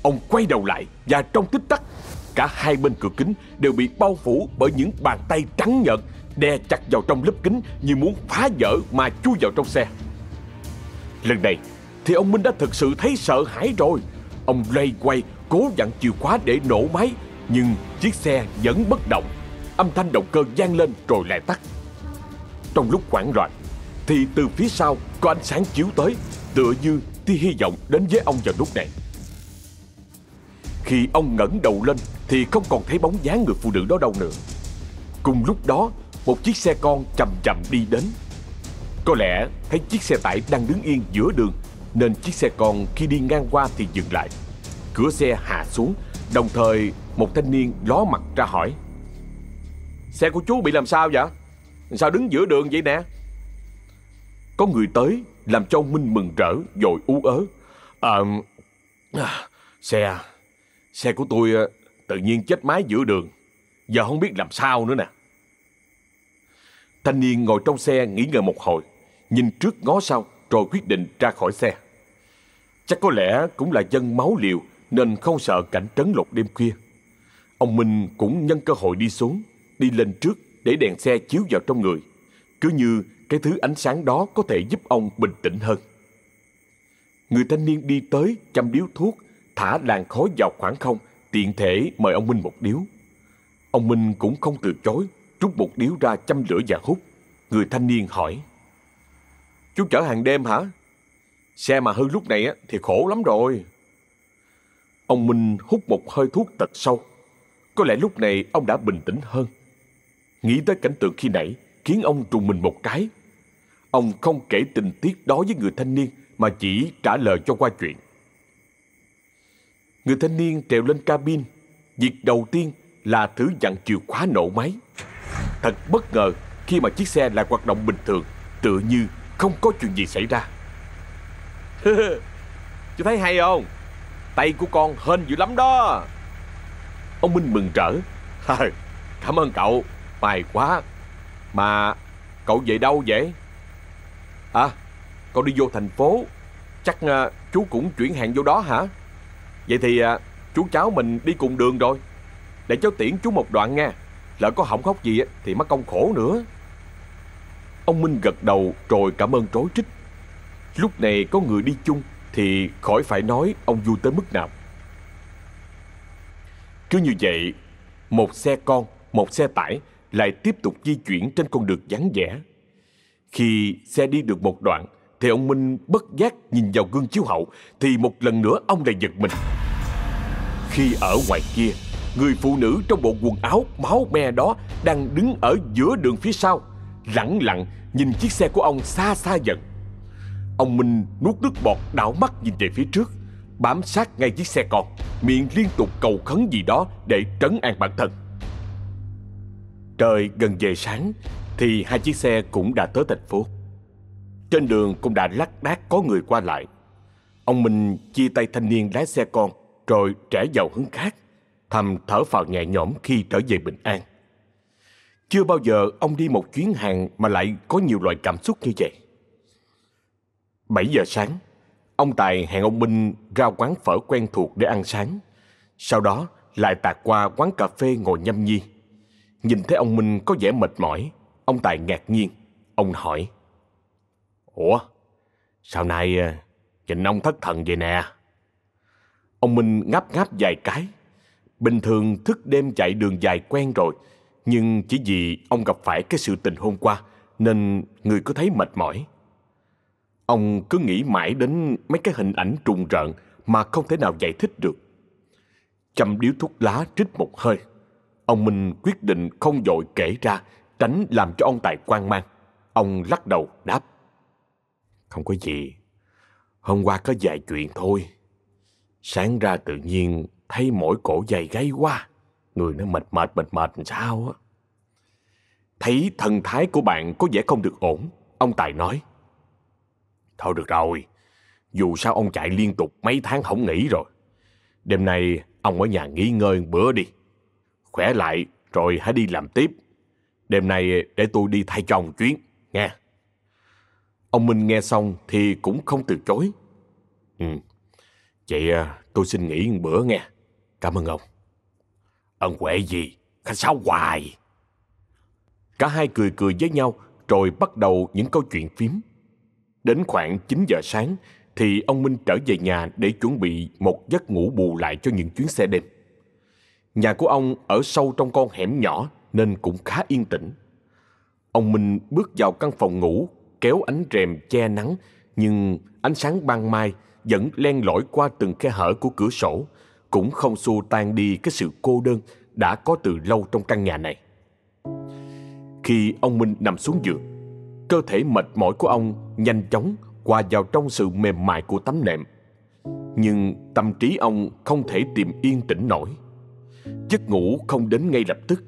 Ông quay đầu lại và trong tích tắc, cả hai bên cửa kính đều bị bao phủ bởi những bàn tay trắng nhợt, đè chặt vào trong lớp kính như muốn phá vỡ mà chui vào trong xe. Lần này, thì ông Minh đã thực sự thấy sợ hãi rồi. Ông lây quay, cố dặn chìa khóa để nổ máy, nhưng chiếc xe vẫn bất động. Âm thanh động cơ vang lên rồi lại tắt. Trong lúc hoảng loạn, thì từ phía sau có ánh sáng chiếu tới, tựa như tia hy vọng đến với ông vào lúc này. Khi ông ngẩng đầu lên thì không còn thấy bóng dáng người phụ nữ đó đâu nữa. Cùng lúc đó, một chiếc xe con chậm chậm đi đến. Có lẽ thấy chiếc xe tải đang đứng yên giữa đường nên chiếc xe con khi đi ngang qua thì dừng lại. Cửa xe hạ xuống, đồng thời một thanh niên ló mặt ra hỏi. Xe của chú bị làm sao vậy? Sao đứng giữa đường vậy nè? Có người tới làm cho ông Minh mừng rỡ rồi ú ớ. Ờ, à, xe, à, xe của tôi à, tự nhiên chết máy giữa đường. Giờ không biết làm sao nữa nè. Thanh niên ngồi trong xe nghỉ ngơi một hồi, nhìn trước ngó sau rồi quyết định ra khỏi xe. Chắc có lẽ cũng là dân máu liều nên không sợ cảnh trấn lột đêm khuya. Ông Minh cũng nhân cơ hội đi xuống, đi lên trước để đèn xe chiếu vào trong người. Cứ như cái thứ ánh sáng đó có thể giúp ông bình tĩnh hơn. Người thanh niên đi tới chăm điếu thuốc, thả làn khói vào khoảng không, tiện thể mời ông Minh một điếu. Ông Minh cũng không từ chối, rút một điếu ra châm lửa và hút. Người thanh niên hỏi. Chú chở hàng đêm hả? Xe mà hư lúc này thì khổ lắm rồi. Ông Minh hút một hơi thuốc thật sâu. Có lẽ lúc này ông đã bình tĩnh hơn. Nghĩ tới cảnh tượng khi nãy khiến ông trùng mình một cái. Ông không kể tình tiết đó với người thanh niên mà chỉ trả lời cho qua chuyện. Người thanh niên trèo lên cabin. Việc đầu tiên là thử dặn chìa khóa nổ máy. Thật bất ngờ khi mà chiếc xe lại hoạt động bình thường, tựa như không có chuyện gì xảy ra. Chú thấy hay không? Tay của con hên dữ lắm đó. Ông Minh mừng rỡ. Cảm ơn cậu, may quá. Mà cậu về đâu vậy? À, cậu đi vô thành phố. Chắc à, chú cũng chuyển hàng vô đó hả? Vậy thì à, chú cháu mình đi cùng đường rồi. Để cháu tiễn chú một đoạn nha. Lỡ có hỏng khóc gì thì mất công khổ nữa. Ông Minh gật đầu rồi cảm ơn trối trích. Lúc này có người đi chung thì khỏi phải nói ông vui tới mức nào. Cứ như vậy, một xe con, một xe tải lại tiếp tục di chuyển trên con đường vắng vẻ. Khi xe đi được một đoạn, thì ông Minh bất giác nhìn vào gương chiếu hậu, thì một lần nữa ông lại giật mình. Khi ở ngoài kia, người phụ nữ trong bộ quần áo máu me đó đang đứng ở giữa đường phía sau, lặng lặng nhìn chiếc xe của ông xa xa dần. Ông Minh nuốt nước bọt đảo mắt nhìn về phía trước, bám sát ngay chiếc xe con, miệng liên tục cầu khấn gì đó để trấn an bản thân. Trời gần về sáng thì hai chiếc xe cũng đã tới thành phố. Trên đường cũng đã lác đác có người qua lại. Ông Minh chia tay thanh niên lái xe con rồi trẻ vào hướng khác, thầm thở phào nhẹ nhõm khi trở về bình an. Chưa bao giờ ông đi một chuyến hàng mà lại có nhiều loại cảm xúc như vậy. 7 giờ sáng, ông Tài hẹn ông Minh ra quán phở quen thuộc để ăn sáng. Sau đó lại tạt qua quán cà phê ngồi nhâm nhi. Nhìn thấy ông Minh có vẻ mệt mỏi, ông Tài ngạc nhiên. Ông hỏi. Ủa, sao nay ờ, nhìn ông thất thần vậy nè? Ông Minh ngáp ngáp vài cái. Bình thường thức đêm chạy đường dài quen rồi, nhưng chỉ vì ông gặp phải cái sự tình hôm qua nên người cứ thấy mệt mỏi. Ông cứ nghĩ mãi đến mấy cái hình ảnh trùng rợn mà không thể nào giải thích được. Châm điếu thuốc lá trích một hơi. Ông Minh quyết định không dội kể ra, tránh làm cho ông Tài quan mang. Ông lắc đầu đáp. Không có gì. Hôm qua có vài chuyện thôi. Sáng ra tự nhiên thấy mỗi cổ dày gáy quá. Người nó mệt mệt mệt mệt làm sao á. Thấy thần thái của bạn có vẻ không được ổn. Ông Tài nói. Thôi được rồi. Dù sao ông chạy liên tục mấy tháng không nghỉ rồi. Đêm nay ông ở nhà nghỉ ngơi bữa đi. Khỏe lại rồi hãy đi làm tiếp. Đêm nay để tôi đi thay cho ông chuyến, nghe. Ông Minh nghe xong thì cũng không từ chối. Ừ, vậy à, tôi xin nghỉ một bữa nghe. Cảm ơn ông. Ân huệ gì? Khách sao hoài? Cả hai cười cười với nhau rồi bắt đầu những câu chuyện phím. Đến khoảng 9 giờ sáng thì ông Minh trở về nhà để chuẩn bị một giấc ngủ bù lại cho những chuyến xe đêm. Nhà của ông ở sâu trong con hẻm nhỏ nên cũng khá yên tĩnh. Ông Minh bước vào căn phòng ngủ, kéo ánh rèm che nắng, nhưng ánh sáng ban mai vẫn len lỏi qua từng khe hở của cửa sổ, cũng không xua tan đi cái sự cô đơn đã có từ lâu trong căn nhà này. Khi ông Minh nằm xuống giường, cơ thể mệt mỏi của ông nhanh chóng hòa vào trong sự mềm mại của tấm nệm. Nhưng tâm trí ông không thể tìm yên tĩnh nổi. Giấc ngủ không đến ngay lập tức.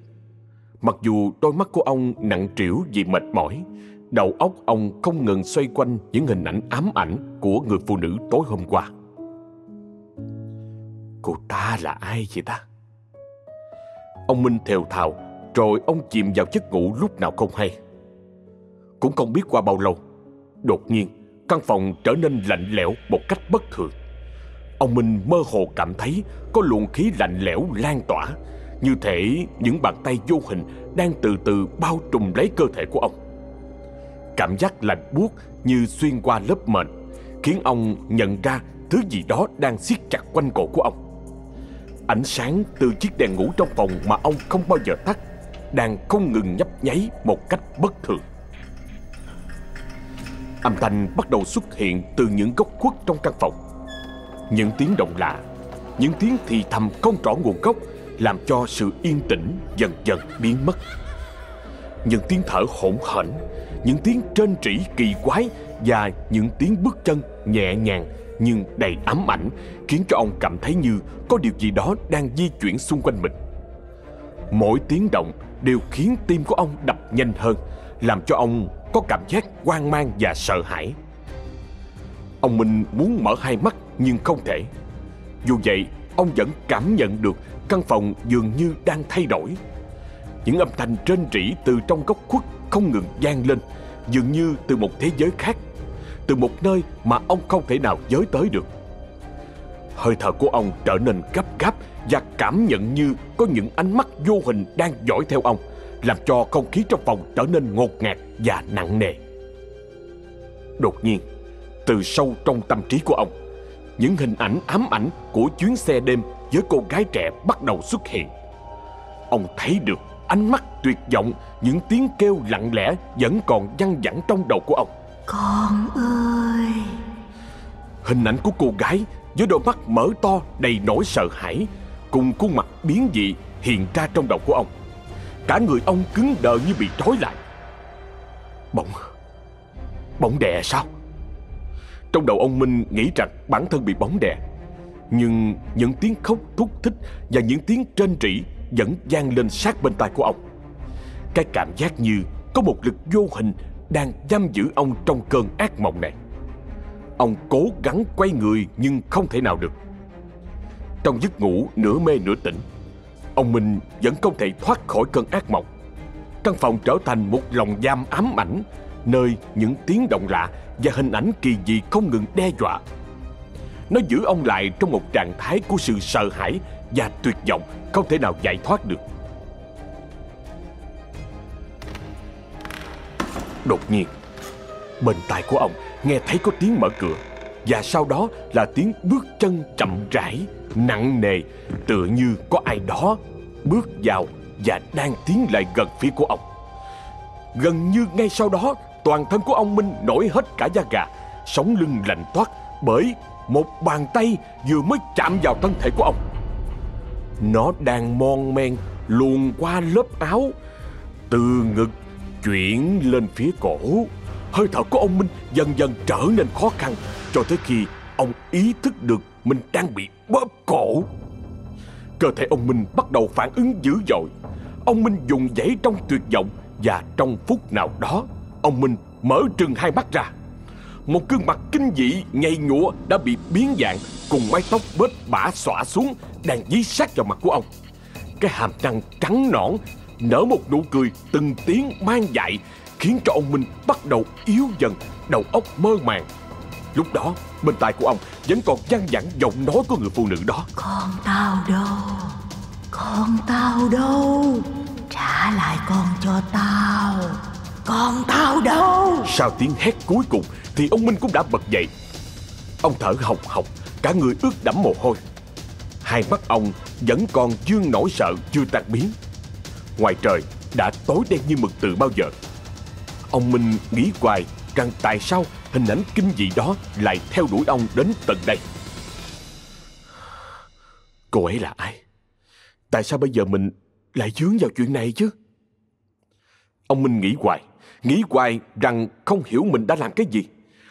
Mặc dù đôi mắt của ông nặng trĩu vì mệt mỏi, đầu óc ông không ngừng xoay quanh những hình ảnh ám ảnh của người phụ nữ tối hôm qua. Cô ta là ai vậy ta? Ông Minh thều thào, rồi ông chìm vào giấc ngủ lúc nào không hay. Cũng không biết qua bao lâu, đột nhiên căn phòng trở nên lạnh lẽo một cách bất thường. Ông Minh mơ hồ cảm thấy có luồng khí lạnh lẽo lan tỏa, như thể những bàn tay vô hình đang từ từ bao trùm lấy cơ thể của ông. Cảm giác lạnh buốt như xuyên qua lớp mền, Khiến ông nhận ra thứ gì đó đang siết chặt quanh cổ của ông. Ánh sáng từ chiếc đèn ngủ trong phòng mà ông không bao giờ tắt, Đang không ngừng nhấp nháy một cách bất thường. Âm thanh bắt đầu xuất hiện từ những góc khuất trong căn phòng. Những tiếng động lạ, Những tiếng thì thầm không rõ nguồn gốc, Làm cho sự yên tĩnh dần dần biến mất. Những tiếng thở hỗn hển, Những tiếng trên trĩ kỳ quái Và những tiếng bước chân nhẹ nhàng nhưng đầy ám ảnh Khiến cho ông cảm thấy như có điều gì đó đang di chuyển xung quanh mình. Mỗi tiếng động đều khiến tim của ông đập nhanh hơn, Làm cho ông có cảm giác hoang mang và sợ hãi. Ông Minh muốn mở hai mắt nhưng không thể. Dù vậy, ông vẫn cảm nhận được căn phòng dường như đang thay đổi. Những âm thanh trên rỉ từ trong góc khuất không ngừng vang lên, Dường như từ một thế giới khác, Từ một nơi mà ông không thể nào giới tới được. Hơi thở của ông trở nên gấp gáp Và cảm nhận như có những ánh mắt vô hình đang dõi theo ông, Làm cho không khí trong phòng trở nên ngột ngạt và nặng nề. Đột nhiên, Từ sâu trong tâm trí của ông, Những hình ảnh ám ảnh của chuyến xe đêm với cô gái trẻ bắt đầu xuất hiện. Ông thấy được ánh mắt tuyệt vọng Những tiếng kêu lặng lẽ vẫn còn văng vẳng trong đầu của ông. Con ơi! Hình ảnh của cô gái với đôi mắt mở to đầy nỗi sợ hãi Cùng khuôn mặt biến dị hiện ra trong đầu của ông. Cả người ông cứng đờ như bị trói lại. Bỗng Bỗng đè sao? Trong đầu ông Minh nghĩ rằng bản thân bị bóng đè Nhưng những tiếng khóc thúc thích Và những tiếng trên trĩ vẫn vang lên sát bên tai của ông. Cái cảm giác như Có một lực vô hình Đang giam giữ ông trong cơn ác mộng này. Ông cố gắng quay người Nhưng không thể nào được. Trong giấc ngủ nửa mê nửa tỉnh, Ông Minh vẫn không thể thoát khỏi cơn ác mộng. Căn phòng trở thành một lòng giam ám ảnh, Nơi những tiếng động lạ và hình ảnh kỳ dị không ngừng đe dọa. Nó giữ ông lại trong một trạng thái của sự sợ hãi và tuyệt vọng Không thể nào giải thoát được Đột nhiên Bên tai của ông nghe thấy có tiếng mở cửa Và sau đó là tiếng bước chân chậm rãi Nặng nề Tựa như có ai đó bước vào và đang tiến lại gần phía của ông. Gần như ngay sau đó, toàn thân của ông Minh nổi hết cả da gà, sống lưng lạnh toát bởi một bàn tay vừa mới chạm vào thân thể của ông. Nó đang mon men luồn qua lớp áo, từ ngực chuyển lên phía cổ. Hơi thở của ông Minh dần dần trở nên khó khăn cho tới khi ông ý thức được mình đang bị bóp cổ. Cơ thể ông Minh bắt đầu phản ứng dữ dội Ông Minh dùng giấy trong tuyệt vọng Và trong phút nào đó Ông Minh mở trừng hai mắt ra Một gương mặt kinh dị nhầy nhụa Đã bị biến dạng Cùng mái tóc bết bả xõa xuống đang dí sát vào mặt của ông. Cái hàm răng trắng nõn Nở một nụ cười từng tiếng mang dại Khiến cho ông Minh bắt đầu yếu dần Đầu óc mơ màng. Lúc đó bên tai của ông vẫn còn văng vẳng giọng nói của người phụ nữ đó. Con tao đâu? Con tao đâu? Trả lại con cho tao. Con tao đâu? Sau tiếng hét cuối cùng Thì ông Minh cũng đã bật dậy. Ông thở hồng hộc Cả người ướt đẫm mồ hôi Hai mắt ông vẫn còn dương nỗi sợ chưa tan biến Ngoài trời đã tối đen như mực từ bao giờ Ông Minh nghĩ hoài rằng tại sao hình ảnh kinh dị đó lại theo đuổi ông đến tận đây. Cô ấy là ai? Tại sao bây giờ mình lại dướng vào chuyện này chứ? Ông Minh nghĩ hoài, nghĩ hoài rằng không hiểu mình đã làm cái gì,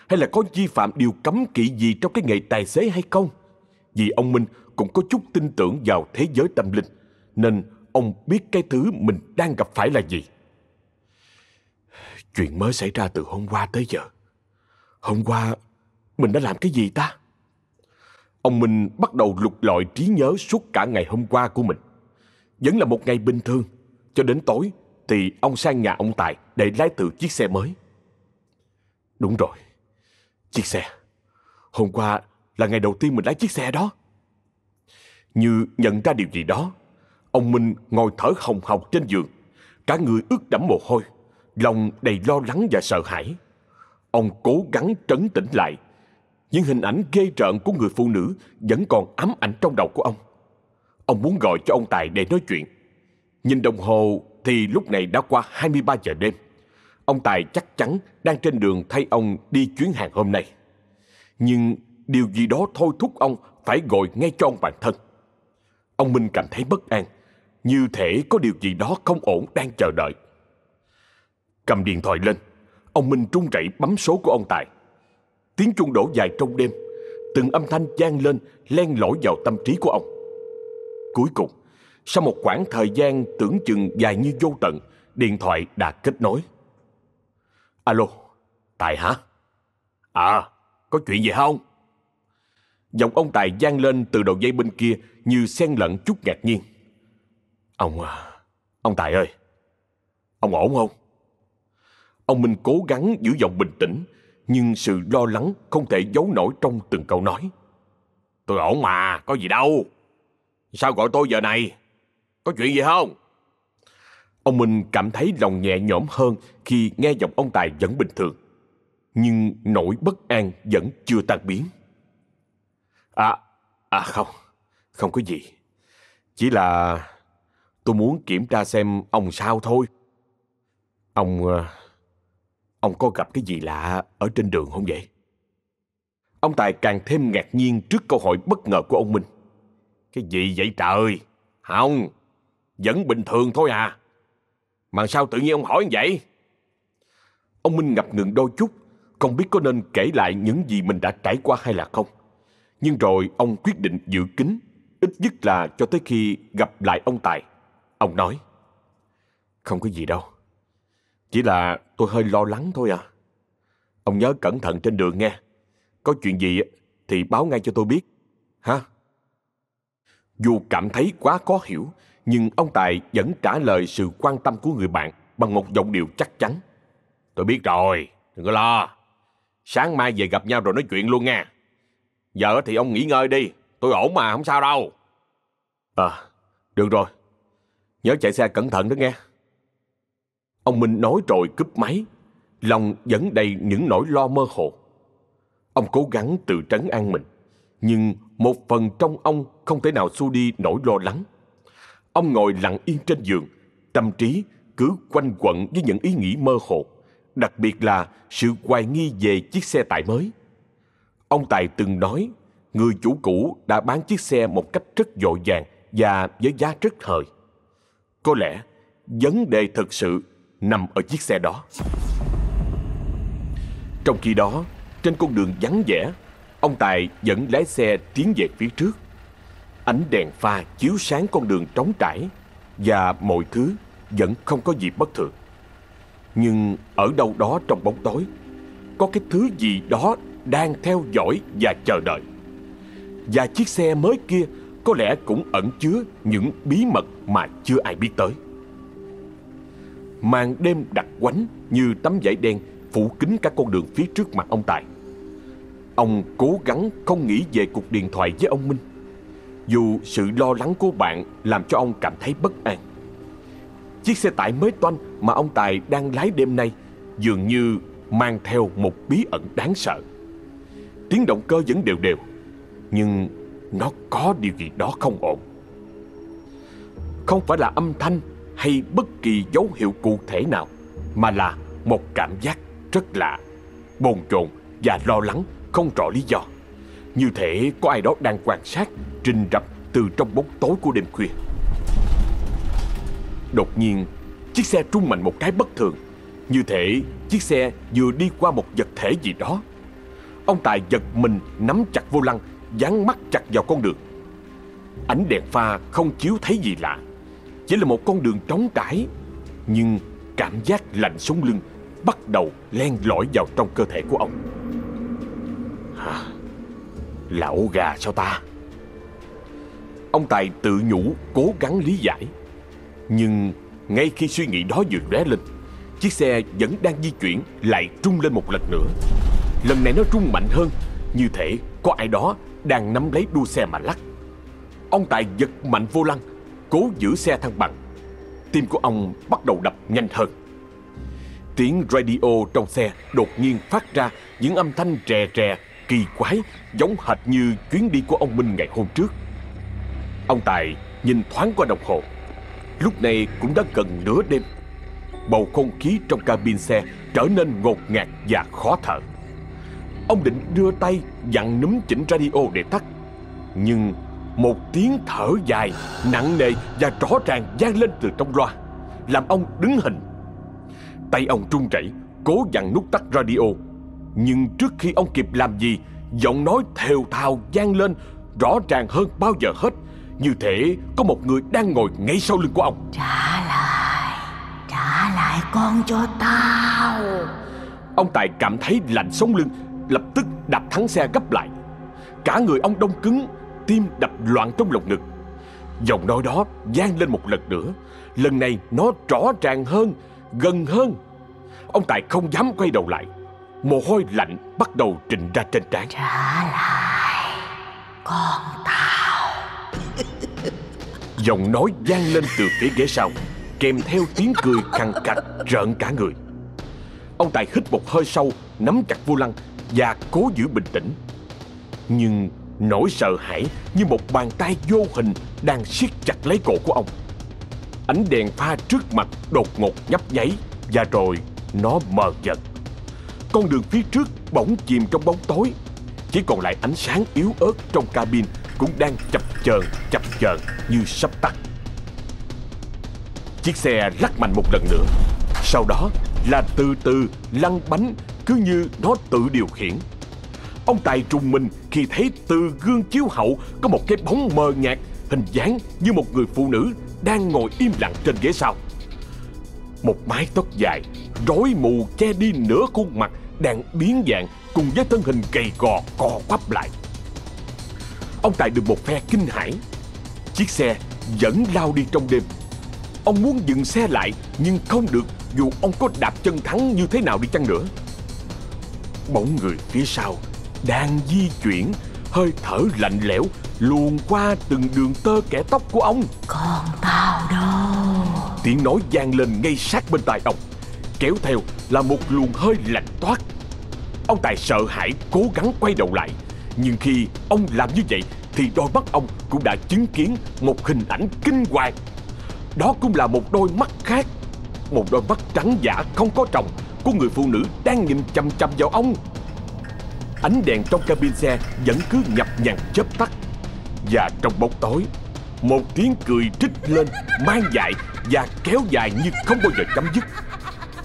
hay là có vi phạm điều cấm kỵ gì trong cái nghề tài xế hay không. Vì ông Minh cũng có chút tin tưởng vào thế giới tâm linh, nên ông biết cái thứ mình đang gặp phải là gì. Chuyện mới xảy ra từ hôm qua tới giờ. Hôm qua mình đã làm cái gì ta? Ông Minh bắt đầu lục lọi trí nhớ suốt cả ngày hôm qua của mình. Vẫn là một ngày bình thường. Cho đến tối thì ông sang nhà ông Tài để lái từ chiếc xe mới. Đúng rồi. Chiếc xe. Hôm qua là ngày đầu tiên mình lái chiếc xe đó. Như nhận ra điều gì đó, ông Minh ngồi thở hồng hộc trên giường, cả người ướt đẫm mồ hôi, lòng đầy lo lắng và sợ hãi. Ông cố gắng trấn tĩnh lại, nhưng hình ảnh ghê rợn của người phụ nữ vẫn còn ám ảnh trong đầu của ông. Ông muốn gọi cho ông Tài để nói chuyện. Nhìn đồng hồ thì lúc này đã qua 23 giờ đêm. Ông Tài chắc chắn đang trên đường thay ông đi chuyến hàng hôm nay. Nhưng điều gì đó thôi thúc ông phải gọi ngay cho ông bản thân. Ông Minh cảm thấy bất an, như thể có điều gì đó không ổn đang chờ đợi. Cầm điện thoại lên, ông Minh trung rẩy bấm số của ông Tài. Tiếng chuông đổ dài trong đêm, từng âm thanh vang lên len lỏi vào tâm trí của ông. Cuối cùng, sau một khoảng thời gian tưởng chừng dài như vô tận, điện thoại đã kết nối. Alo, Tài hả? À, có chuyện gì không? Giọng ông Tài vang lên từ đầu dây bên kia như xen lẫn chút ngạc nhiên. Ông, à, ông Tài ơi, ông ổn không? Ông Minh cố gắng giữ giọng bình tĩnh, nhưng sự lo lắng không thể giấu nổi trong từng câu nói. Tôi ổn mà, có gì đâu. Sao gọi tôi giờ này? Có chuyện gì không? Ông Minh cảm thấy lòng nhẹ nhõm hơn khi nghe giọng ông Tài vẫn bình thường. Nhưng nỗi bất an vẫn chưa tan biến. À, à không, không có gì. Chỉ là tôi muốn kiểm tra xem ông sao thôi. Ông, ờ, ông có gặp cái gì lạ ở trên đường không vậy? Ông Tài càng thêm ngạc nhiên trước câu hỏi bất ngờ của ông Minh. Cái gì vậy trời? Không, vẫn bình thường thôi à. Mà sao tự nhiên ông hỏi vậy? Ông Minh ngập ngừng đôi chút, không biết có nên kể lại những gì mình đã trải qua hay là không. Nhưng rồi ông quyết định giữ kín, ít nhất là cho tới khi gặp lại ông Tài. Ông nói, không có gì đâu. Chỉ là tôi hơi lo lắng thôi à. Ông nhớ cẩn thận trên đường nghe. Có chuyện gì thì báo ngay cho tôi biết. Ha? Dù cảm thấy quá khó hiểu, nhưng ông Tài vẫn trả lời sự quan tâm của người bạn bằng một giọng điệu chắc chắn. Tôi biết rồi, đừng có lo. Sáng mai về gặp nhau rồi nói chuyện luôn nha. Giờ thì ông nghỉ ngơi đi, tôi ổn mà, không sao đâu. À, được rồi. Nhớ chạy xe cẩn thận đó nghe. Ông Minh nói rồi cúp máy, lòng vẫn đầy những nỗi lo mơ hồ. Ông cố gắng tự trấn an mình, nhưng một phần trong ông không thể nào xua đi nỗi lo lắng. Ông ngồi lặng yên trên giường, tâm trí cứ quanh quẩn với những ý nghĩ mơ hồ, đặc biệt là sự hoài nghi về chiếc xe tải mới. Ông Tài từng nói, người chủ cũ đã bán chiếc xe một cách rất dội vàng và với giá rất hời. Có lẽ vấn đề thực sự nằm ở chiếc xe đó. Trong khi đó, trên con đường vắng vẻ, ông Tài vẫn lái xe tiến về phía trước. Ánh đèn pha chiếu sáng con đường trống trải và mọi thứ vẫn không có gì bất thường. Nhưng ở đâu đó trong bóng tối, có cái thứ gì đó đang theo dõi và chờ đợi. Và chiếc xe mới kia có lẽ cũng ẩn chứa những bí mật mà chưa ai biết tới. Màn đêm đặc quánh như tấm vải đen phủ kín cả con đường phía trước mặt ông Tài. Ông cố gắng không nghĩ về cuộc điện thoại với ông Minh. Dù sự lo lắng của bạn làm cho ông cảm thấy bất an. Chiếc xe tải mới toanh mà ông Tài đang lái đêm nay dường như mang theo một bí ẩn đáng sợ. Tiếng động cơ vẫn đều đều, nhưng nó có điều gì đó không ổn. Không phải là âm thanh hay bất kỳ dấu hiệu cụ thể nào, mà là một cảm giác rất lạ, bồn chồn và lo lắng không rõ lý do. Như thể có ai đó đang quan sát, Trình rập từ trong bóng tối của đêm khuya. Đột nhiên, chiếc xe trung mạnh một cái bất thường, như thể chiếc xe vừa đi qua một vật thể gì đó. Ông Tài giật mình nắm chặt vô lăng, dán mắt chặt vào con đường. Ánh đèn pha không chiếu thấy gì lạ, chỉ là một con đường trống trải, nhưng cảm giác lạnh sống lưng bắt đầu len lỏi vào trong cơ thể của ông. Hả? Là ổ gà sao ta? Ông Tài tự nhủ cố gắng lý giải. Nhưng ngay khi suy nghĩ đó vừa lóe lên, chiếc xe vẫn đang di chuyển lại trung lên một lần nữa. Lần này nó trung mạnh hơn, như thể có ai đó đang nắm lấy đuôi xe mà lắc. Ông Tài giật mạnh vô lăng, cố giữ xe thăng bằng. Tim của ông bắt đầu đập nhanh hơn. Tiếng radio trong xe đột nhiên phát ra những âm thanh rè rè, kỳ quái, giống hệt như chuyến đi của ông Minh ngày hôm trước. Ông Tài nhìn thoáng qua đồng hồ. Lúc này cũng đã gần nửa đêm. Bầu không khí trong cabin xe trở nên ngột ngạt và khó thở. Ông định đưa tay dặn núm chỉnh radio để tắt. Nhưng một tiếng thở dài, nặng nề và rõ ràng vang lên từ trong loa, làm ông đứng hình. Tay ông trung chảy, cố dặn nút tắt radio. Nhưng trước khi ông kịp làm gì, giọng nói thều thào vang lên rõ ràng hơn bao giờ hết, như thể có một người đang ngồi ngay sau lưng của ông. Trả lại, trả lại con cho tao. Ông Tài cảm thấy lạnh sống lưng, lập tức đạp thắng xe gấp lại. Cả người ông đông cứng, tim đập loạn trong lồng ngực. Giọng nói đó vang lên một lần nữa, lần này nó rõ ràng hơn, gần hơn. Ông Tài không dám quay đầu lại. Mồ hôi lạnh bắt đầu trình ra trên trán. Trả lại, con tao. Giọng nói vang lên từ phía ghế sau, kèm theo tiếng cười khàn khạch rợn cả người. Ông Tài hít một hơi sâu, nắm chặt vô lăng và cố giữ bình tĩnh. Nhưng nỗi sợ hãi như một bàn tay vô hình đang siết chặt lấy cổ của ông. Ánh đèn pha trước mặt đột ngột nhấp nháy và rồi nó mờ dần. Con đường phía trước bỗng chìm trong bóng tối, chỉ còn lại ánh sáng yếu ớt trong cabin cũng đang chập chờn chập chờn như sắp tắt. Chiếc xe lắc mạnh một lần nữa, sau đó là từ từ lăn bánh cứ như nó tự điều khiển. Ông Tài trùng mình khi thấy từ gương chiếu hậu có một cái bóng mờ nhạt hình dáng như một người phụ nữ đang ngồi im lặng trên ghế sau. Một mái tóc dài, rối mù che đi nửa khuôn mặt đang biến dạng cùng với thân hình gầy gò co quắp lại. Ông Tài được một phe kinh hãi. Chiếc xe vẫn lao đi trong đêm. Ông muốn dừng xe lại nhưng không được dù ông có đạp chân thắng như thế nào đi chăng nữa. Bóng người phía sau đang di chuyển, hơi thở lạnh lẽo luồn qua từng đường tơ kẻ tóc của ông. Con tao đâu? Tiếng nói vang lên ngay sát bên tai ông, kéo theo là một luồng hơi lạnh toát. Ông Tài sợ hãi cố gắng quay đầu lại, nhưng khi ông làm như vậy thì đôi mắt ông cũng đã chứng kiến một hình ảnh kinh hoàng. Đó cũng là một đôi mắt khác, một đôi mắt trắng giả không có tròng của người phụ nữ đang nhìn chăm chăm vào ông. Ánh đèn trong cabin xe vẫn cứ nhập nhằn chớp tắt Và trong bóng tối, Một tiếng cười trích lên, Mang dại và kéo dài như không bao giờ chấm dứt.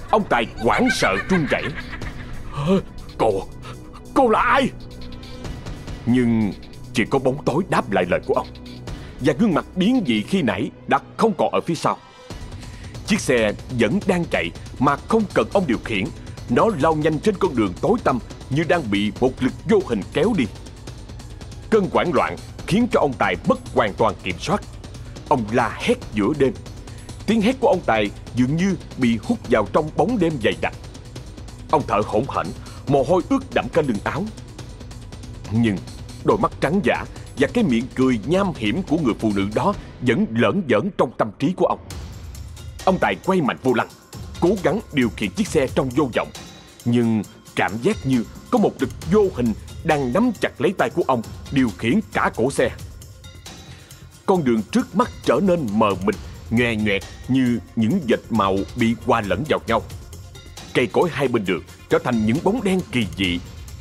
Ông Tài hoảng sợ run rẩy. Cô Cô là ai? Nhưng chỉ có bóng tối đáp lại lời của ông. Và gương mặt biến dị khi nãy Đã không còn ở phía sau. Chiếc xe vẫn đang chạy mà không cần ông điều khiển Nó lao nhanh trên con đường tối tăm như đang bị một lực vô hình kéo đi. Cơn hoảng loạn khiến cho ông Tài mất hoàn toàn kiểm soát. Ông la hét giữa đêm. Tiếng hét của ông Tài dường như bị hút vào trong bóng đêm dày đặc. Ông thở hổn hển, mồ hôi ướt đẫm cả lưng áo. Nhưng đôi mắt trắng giả và cái miệng cười nham hiểm của người phụ nữ đó vẫn lởn vởn trong tâm trí của ông. Ông Tài quay mạnh vô lăng, cố gắng điều khiển chiếc xe trong vô vọng. Nhưng cảm giác như có một lực vô hình đang nắm chặt lấy tay của ông, điều khiển cả cổ xe. Con đường trước mắt trở nên mờ mịt, nhòe nhoẹt như những vệt màu bị hòa lẫn vào nhau. Cây cối hai bên đường trở thành những bóng đen kỳ dị,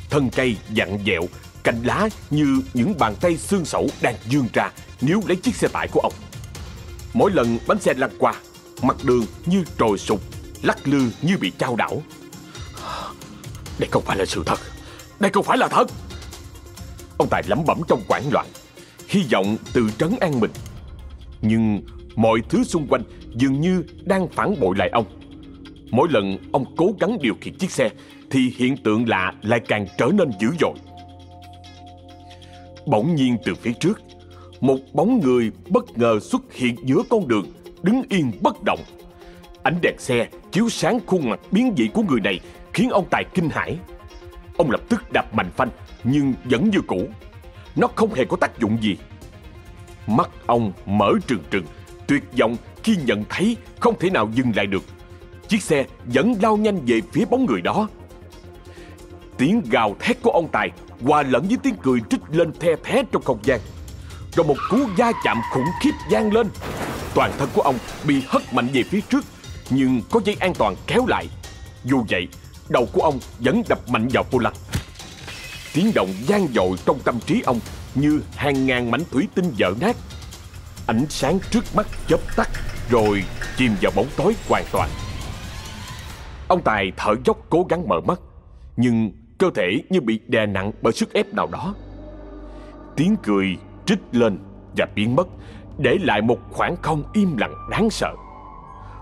thân cây dặn dẹo, cành lá như những bàn tay xương sẩu đang dương ra nếu lấy chiếc xe tải của ông. Mỗi lần bánh xe lăn qua, mặt đường như trồi sụp, lắc lư như bị trao đảo. Đây không phải là sự thật. Đây không phải là thật. Ông Tài lẩm bẩm trong quảng loạn, Hy vọng tự trấn an mình. Nhưng mọi thứ xung quanh Dường như đang phản bội lại ông. Mỗi lần ông cố gắng điều khiển chiếc xe, Thì hiện tượng lạ lại càng trở nên dữ dội. Bỗng nhiên từ phía trước, Một bóng người bất ngờ xuất hiện giữa con đường, Đứng yên bất động. Ánh đèn xe chiếu sáng khuôn mặt biến dị của người này khiến ông Tài kinh hãi. Ông lập tức đạp mạnh phanh nhưng vẫn như cũ. Nó không hề có tác dụng gì. Mắt ông mở trừng trừng, tuyệt vọng khi nhận thấy không thể nào dừng lại được. Chiếc xe vẫn lao nhanh về phía bóng người đó Tiếng gào thét của ông Tài Hòa lẫn với tiếng cười trích lên the thé trong không gian Rồi một cú va chạm khủng khiếp vang lên Toàn thân của ông bị hất mạnh về phía trước nhưng có dây an toàn kéo lại. Dù vậy, Đầu của ông vẫn đập mạnh vào vô lăng. Tiếng động gian dội trong tâm trí ông, Như hàng ngàn mảnh thủy tinh vỡ nát. Ánh sáng trước mắt chớp tắt, Rồi chìm vào bóng tối hoàn toàn. Ông Tài thở dốc cố gắng mở mắt, Nhưng cơ thể như bị đè nặng bởi sức ép nào đó. Tiếng cười trích lên và biến mất, Để lại một khoảng không im lặng đáng sợ.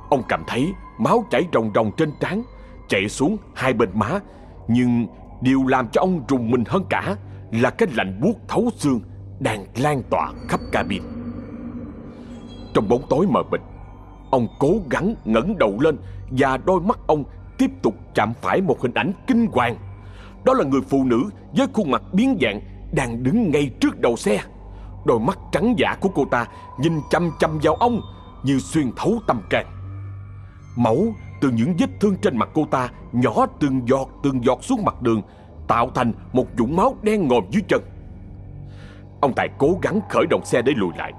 Ông cảm thấy máu chảy ròng ròng trên trán Chạy xuống hai bên má. Nhưng điều làm cho ông rùng mình hơn cả Là cái lạnh buốt thấu xương Đang lan tỏa khắp cabin. Trong bóng tối mờ mịt, Ông cố gắng ngẩng đầu lên Và đôi mắt ông tiếp tục chạm phải một hình ảnh kinh hoàng. Đó là người phụ nữ với khuôn mặt biến dạng Đang đứng ngay trước đầu xe. Đôi mắt trắng giả của cô ta Nhìn chăm chăm vào ông Như xuyên thấu tâm can. Máu từ những vết thương trên mặt cô ta, Nhỏ từng giọt từng giọt xuống mặt đường, Tạo thành một vũng máu đen ngòm dưới chân. Ông Tài cố gắng khởi động xe để lùi lại,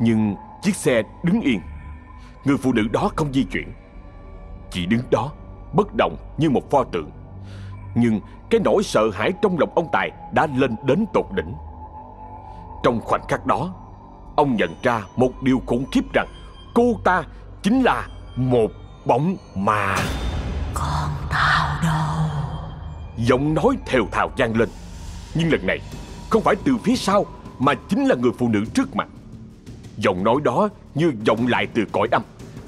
Nhưng chiếc xe đứng yên. Người phụ nữ đó không di chuyển. Chỉ đứng đó, Bất động như một pho tượng. Nhưng cái nỗi sợ hãi trong lòng ông Tài Đã lên đến tột đỉnh. Trong khoảnh khắc đó, Ông nhận ra một điều khủng khiếp rằng Cô ta chính là một bóng ma. Con tao đâu? Giọng nói thều thào vang lên. Nhưng lần này Không phải từ phía sau Mà chính là người phụ nữ trước mặt. Giọng nói đó như vọng lại từ cõi âm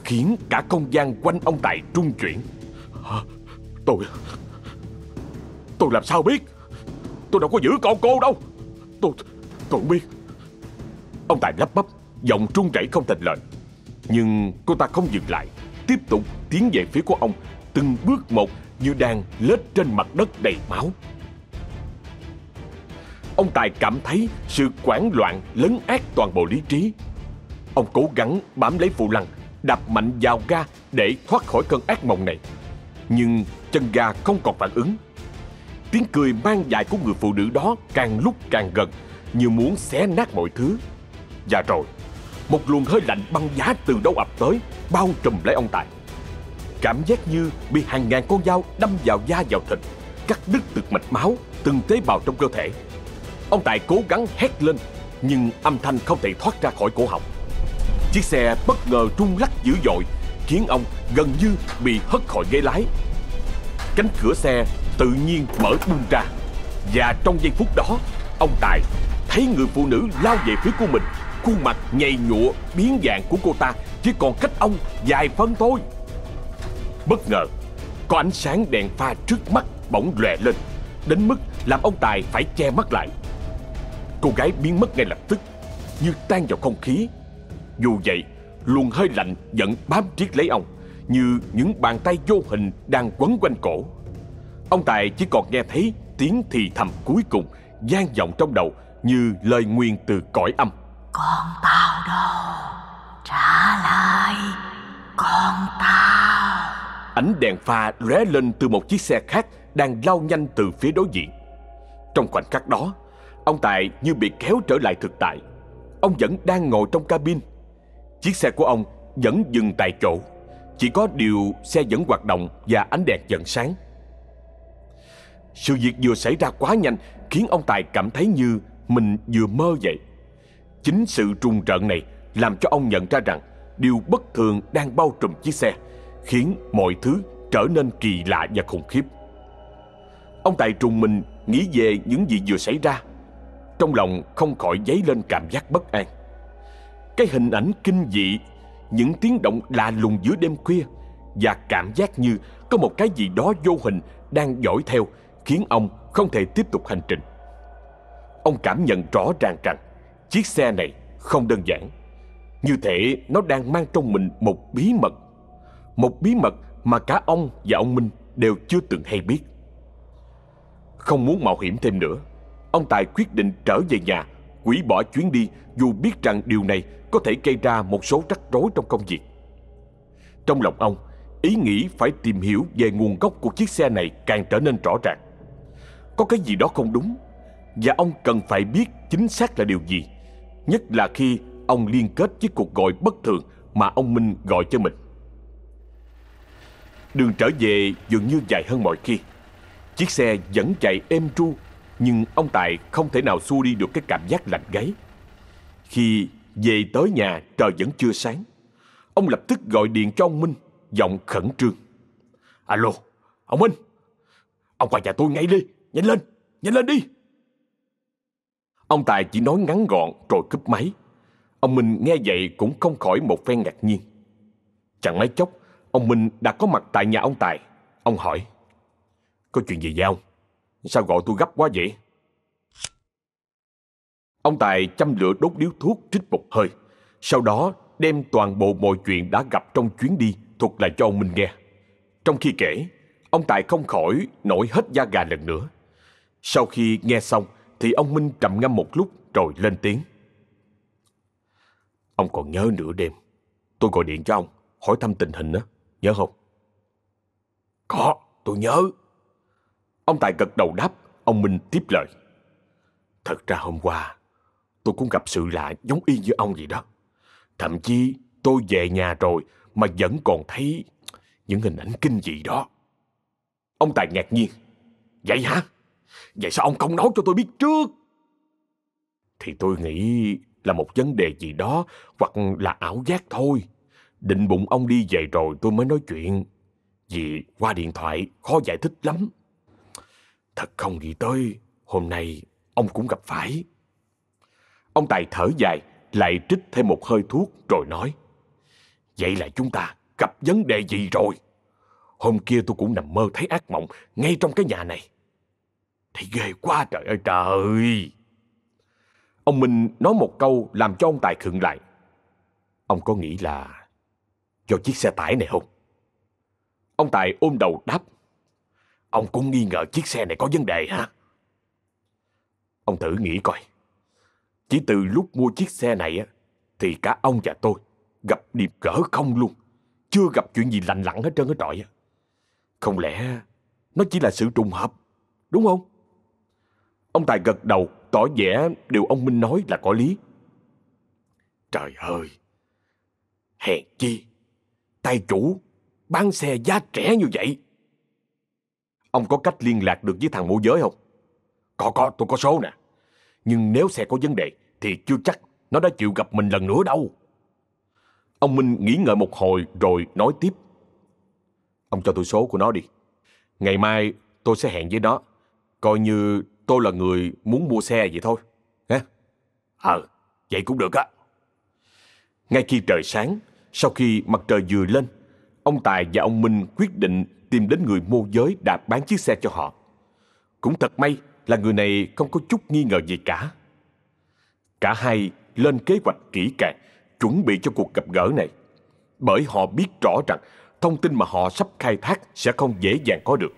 Khiến cả không gian quanh ông Tài trung chuyển. Tôi Tôi làm sao biết? Tôi đâu có giữ con cô đâu. Tôi Tôi không biết. Ông Tài lắp bắp Giọng trung rẩy không thành lời nhưng cô ta không dừng lại, Tiếp tục tiến về phía của ông, Từng bước một như đang lết trên mặt đất đầy máu. Ông Tài cảm thấy sự quảng loạn, lấn át toàn bộ lý trí. Ông cố gắng bám lấy phụ lăng, Đạp mạnh vào ga để thoát khỏi cơn ác mộng này. Nhưng chân ga không còn phản ứng. Tiếng cười mang dại của người phụ nữ đó càng lúc càng gần, Như muốn xé nát mọi thứ. Và rồi. Một luồng hơi lạnh băng giá từ đâu ập tới, Bao trùm lấy ông Tài. Cảm giác như bị hàng ngàn con dao đâm vào da vào thịt, Cắt đứt từng mạch máu, Từng tế bào trong cơ thể. Ông Tài cố gắng hét lên, Nhưng âm thanh không thể thoát ra khỏi cổ họng. Chiếc xe bất ngờ rung lắc dữ dội, Khiến ông gần như bị hất khỏi ghế lái. Cánh cửa xe tự nhiên mở bung ra, Và trong giây phút đó, Ông Tài thấy người phụ nữ lao về phía của mình. Khuôn mặt nhầy nhụa, biến dạng của cô ta, Chỉ còn cách ông vài phân thôi. Bất ngờ, Có ánh sáng đèn pha trước mắt bỗng lòe lên, Đến mức làm ông Tài phải che mắt lại. Cô gái biến mất ngay lập tức, Như tan vào không khí. Dù vậy, Luồng hơi lạnh vẫn bám riết lấy ông, Như những bàn tay vô hình đang quấn quanh cổ. Ông Tài chỉ còn nghe thấy tiếng thì thầm cuối cùng gian vọng trong đầu, như lời nguyên từ cõi âm. Con tao đâu? Trả lại con tao. Ánh đèn pha lóe lên từ một chiếc xe khác đang lao nhanh từ phía đối diện. Trong khoảnh khắc đó, ông Tài như bị kéo trở lại thực tại. Ông vẫn đang ngồi trong cabin. Chiếc xe của ông vẫn dừng tại chỗ. Chỉ có điều xe vẫn hoạt động và ánh đèn vẫn sáng. Sự việc vừa xảy ra quá nhanh khiến ông Tài cảm thấy như mình vừa mơ vậy. Chính sự trùng trợn này làm cho ông nhận ra rằng điều bất thường đang bao trùm chiếc xe, khiến mọi thứ trở nên kỳ lạ và khủng khiếp. Ông Tài trùng mình nghĩ về những gì vừa xảy ra. Trong lòng không khỏi dấy lên cảm giác bất an. Cái hình ảnh kinh dị, những tiếng động lạ lùng giữa đêm khuya và cảm giác như có một cái gì đó vô hình đang dõi theo khiến ông không thể tiếp tục hành trình. Ông cảm nhận rõ ràng rằng chiếc xe này không đơn giản. Như thể nó đang mang trong mình một bí mật. Một bí mật mà cả ông và ông Minh đều chưa từng hay biết. Không muốn mạo hiểm thêm nữa, ông Tài quyết định trở về nhà, hủy bỏ chuyến đi dù biết rằng điều này có thể gây ra một số rắc rối trong công việc. Trong lòng ông ý nghĩ phải tìm hiểu về nguồn gốc của chiếc xe này càng trở nên rõ ràng. Có cái gì đó không đúng, và ông cần phải biết chính xác là điều gì, nhất là khi ông liên kết với cuộc gọi bất thường mà ông Minh gọi cho mình. Đường trở về dường như dài hơn mọi khi. Chiếc xe vẫn chạy êm tru, nhưng ông Tài không thể nào xua đi được cái cảm giác lạnh gáy. Khi về tới nhà trời vẫn chưa sáng, ông lập tức gọi điện cho ông Minh, giọng khẩn trương. Alo, ông Minh, ông qua nhà tôi ngay đi, nhanh lên, nhanh lên đi. Ông Tài chỉ nói ngắn gọn rồi cúp máy. Ông Minh nghe vậy cũng không khỏi một phen ngạc nhiên. Chẳng mấy chốc, ông Minh đã có mặt tại nhà ông Tài. Ông hỏi, có chuyện gì vậy ông? Sao gọi tôi gấp quá vậy? Ông Tài châm lửa đốt điếu thuốc trích một hơi. Sau đó đem toàn bộ mọi chuyện đã gặp trong chuyến đi thuật lại cho ông Minh nghe. Trong khi kể, ông Tài không khỏi nổi hết da gà lần nữa. Sau khi nghe xong thì ông Minh trầm ngâm một lúc rồi lên tiếng. Ông còn nhớ nửa đêm, tôi gọi điện cho ông, hỏi thăm tình hình đó, nhớ không? Có, tôi nhớ. Ông Tài gật đầu đáp, ông Minh tiếp lời. Thật ra hôm qua, tôi cũng gặp sự lạ giống y như ông vậy đó. Thậm chí tôi về nhà rồi mà vẫn còn thấy những hình ảnh kinh dị đó. Ông Tài ngạc nhiên. Vậy hả? Vậy sao ông không nói cho tôi biết trước? Thì tôi nghĩ là một vấn đề gì đó hoặc là ảo giác thôi. Định bụng ông đi về rồi tôi mới nói chuyện. Vì qua điện thoại khó giải thích lắm. Thật không nghĩ tới hôm nay ông cũng gặp phải. Ông Tài thở dài, lại trích thêm một hơi thuốc rồi nói. Vậy là chúng ta gặp vấn đề gì rồi? Hôm kia tôi cũng nằm mơ thấy ác mộng ngay trong cái nhà này. Thì ghê quá trời ơi trời! Ông Minh nói một câu làm cho ông Tài khựng lại. Ông có nghĩ là do chiếc xe tải này không? Ông Tài ôm đầu đáp. Ông cũng nghi ngờ chiếc xe này có vấn đề hả? Ông thử nghĩ coi. Chỉ từ lúc mua chiếc xe này á, thì cả ông và tôi gặp điệp gỡ không luôn. Chưa gặp chuyện gì lành lặn hết trơn hết trọi. Không lẽ nó chỉ là sự trùng hợp, đúng không? Ông Tài gật đầu, tỏ vẻ điều ông Minh nói là có lý. Trời ơi! Hèn chi! Tài chủ bán xe giá rẻ như vậy. Ông có cách liên lạc được với thằng môi giới không? Có, có, tôi có số nè. Nhưng nếu xe có vấn đề thì chưa chắc nó đã chịu gặp mình lần nữa đâu. Ông Minh nghĩ ngợi một hồi rồi nói tiếp. Ông cho tôi số của nó đi. Ngày mai tôi sẽ hẹn với nó. Coi như tôi là người muốn mua xe vậy thôi. Hả? Ờ, vậy cũng được á. Ngay khi trời sáng, sau khi mặt trời vừa lên, ông Tài và ông Minh quyết định tìm đến người môi giới đã bán chiếc xe cho họ. Cũng thật may là người này không có chút nghi ngờ gì cả. Cả hai lên kế hoạch kỹ càng, chuẩn bị cho cuộc gặp gỡ này. Bởi họ biết rõ rằng thông tin mà họ sắp khai thác sẽ không dễ dàng có được.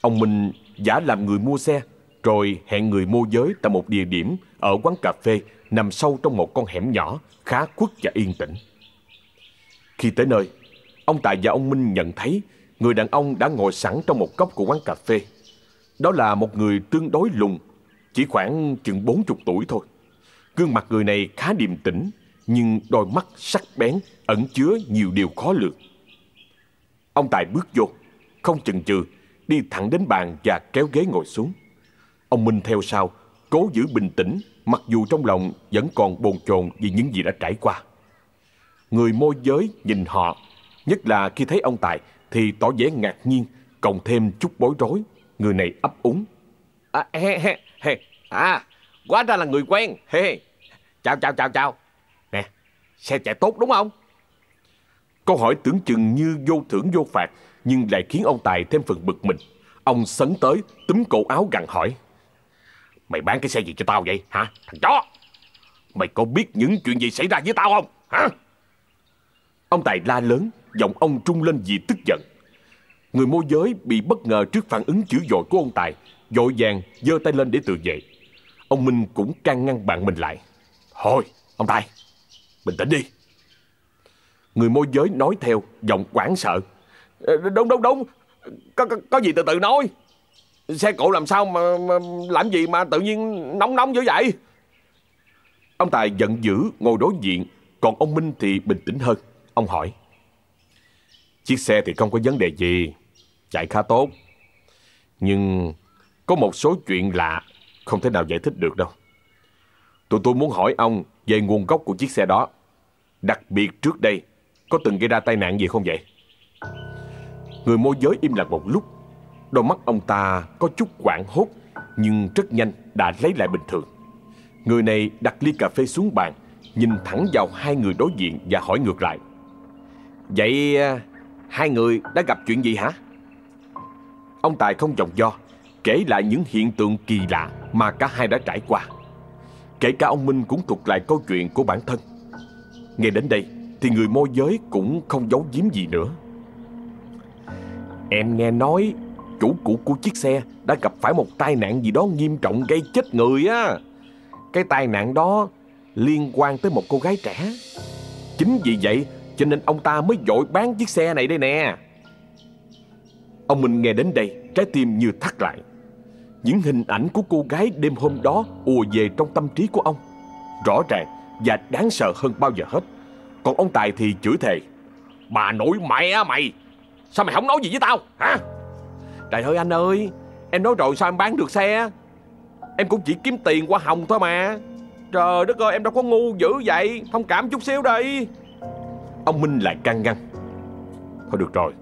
Ông Minh giả làm người mua xe, rồi hẹn người môi giới tại một địa điểm ở quán cà phê nằm sâu trong một con hẻm nhỏ, khá khuất và yên tĩnh. Khi tới nơi, ông Tài và ông Minh nhận thấy người đàn ông đã ngồi sẵn trong một góc của quán cà phê. Đó là một người tương đối lùn, chỉ khoảng chừng 40 tuổi thôi. Gương mặt người này khá điềm tĩnh, nhưng đôi mắt sắc bén, ẩn chứa nhiều điều khó lường. Ông Tài bước vô, không chần chừ, đi thẳng đến bàn và kéo ghế ngồi xuống. Ông Minh theo sau, cố giữ bình tĩnh, mặc dù trong lòng vẫn còn bồn chồn vì những gì đã trải qua. Người môi giới nhìn họ, nhất là khi thấy ông Tài thì tỏ vẻ ngạc nhiên, cộng thêm chút bối rối. Người này ấp úng. À, he, he, he. à quá ra là người quen. He. Chào, chào, chào, chào. Nè, xe chạy tốt đúng không? Câu hỏi tưởng chừng như vô thưởng vô phạt, nhưng lại khiến ông Tài thêm phần bực mình. Ông sấn tới, túm cổ áo gằn hỏi. Mày bán cái xe gì cho tao vậy, hả? Thằng chó! Mày có biết những chuyện gì xảy ra với tao không, hả? Ông Tài la lớn, giọng ông trung lên vì tức giận. Người môi giới bị bất ngờ trước phản ứng dữ dội của ông Tài, dội vàng giơ tay lên để tự vệ. Ông Minh cũng can ngăn bạn mình lại. Thôi, ông Tài, bình tĩnh đi. Người môi giới nói theo, giọng quảng sợ. Ờ, đúng, đúng, đúng. Có, có, có gì từ từ nói. Xe cộ làm sao mà, mà làm gì mà tự nhiên nóng nóng dữ vậy? Ông Tài giận dữ ngồi đối diện, còn ông Minh thì bình tĩnh hơn. Ông hỏi. Chiếc xe thì không có vấn đề gì, chạy khá tốt. Nhưng có một số chuyện lạ không thể nào giải thích được đâu. Tụi tôi muốn hỏi ông về nguồn gốc của chiếc xe đó. Đặc biệt trước đây, có từng gây ra tai nạn gì không vậy? Người môi giới im lặng một lúc. Đôi mắt ông ta có chút quảng hốt, nhưng rất nhanh đã lấy lại bình thường. Người này đặt ly cà phê xuống bàn, nhìn thẳng vào hai người đối diện và hỏi ngược lại. Vậy à, hai người đã gặp chuyện gì hả? Ông Tài không vòng do, kể lại những hiện tượng kỳ lạ mà cả hai đã trải qua. Kể cả ông Minh cũng thuật lại câu chuyện của bản thân. Nghe đến đây thì người môi giới cũng không giấu giếm gì nữa. Em nghe nói chủ cũ của chiếc xe đã gặp phải một tai nạn gì đó nghiêm trọng gây chết người á. Cái tai nạn đó liên quan tới một cô gái trẻ. Chính vì vậy cho nên ông ta mới dội bán chiếc xe này đây nè. Ông Minh nghe đến đây, trái tim như thắt lại. Những hình ảnh của cô gái đêm hôm đó ùa về trong tâm trí của ông. Rõ ràng và đáng sợ hơn bao giờ hết. Còn ông Tài thì chửi thề. Bà nội mẹ mày, sao mày không nói gì với tao, hả? Trời ơi anh ơi, em nói rồi sao em bán được xe? Em cũng chỉ kiếm tiền qua hồng thôi mà. Trời đất ơi, em đâu có ngu dữ vậy, thông cảm chút xíu đi. Ông Minh lại căng ngăn. Thôi được rồi,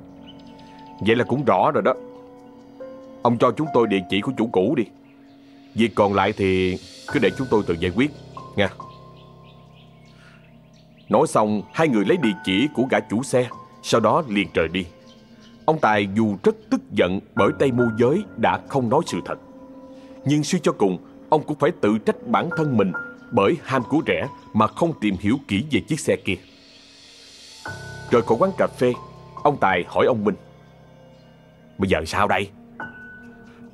vậy là cũng rõ rồi đó. Ông cho chúng tôi địa chỉ của chủ cũ đi Việc còn lại thì cứ để chúng tôi tự giải quyết Nha Nói xong Hai người lấy địa chỉ của gã chủ xe Sau đó liền rời đi Ông Tài dù rất tức giận Bởi tay môi giới đã không nói sự thật Nhưng suy cho cùng Ông cũng phải tự trách bản thân mình Bởi ham của rẻ Mà không tìm hiểu kỹ về chiếc xe kia Rồi khỏi quán cà phê Ông Tài hỏi ông Minh Bây giờ sao đây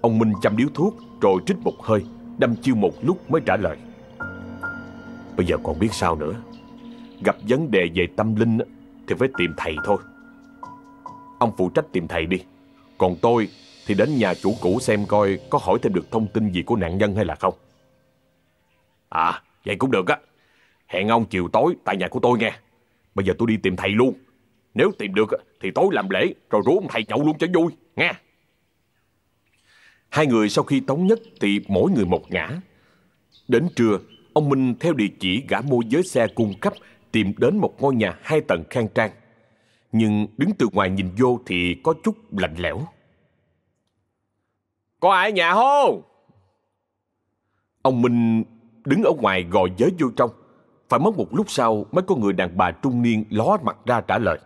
Ông Minh chăm điếu thuốc rồi trích một hơi, đâm chiêu một lúc mới trả lời. Bây giờ còn biết sao nữa. Gặp vấn đề về tâm linh thì phải tìm thầy thôi. Ông phụ trách tìm thầy đi. Còn tôi thì đến nhà chủ cũ xem coi có hỏi thêm được thông tin gì của nạn nhân hay là không. À, vậy cũng được á. Hẹn ông chiều tối tại nhà của tôi nghe. Bây giờ tôi đi tìm thầy luôn. Nếu tìm được thì tối làm lễ rồi rủ ông thầy nhậu luôn cho vui, nghe. Hai người sau khi thống nhất thì mỗi người một ngã. Đến trưa, ông Minh theo địa chỉ gã môi giới xe cung cấp tìm đến một ngôi nhà hai tầng khang trang. Nhưng đứng từ ngoài nhìn vô thì có chút lạnh lẽo. Có ai nhà không? Ông Minh đứng ở ngoài gọi giới vô trong. Phải mất một lúc sau mới có người đàn bà trung niên ló mặt ra trả lời.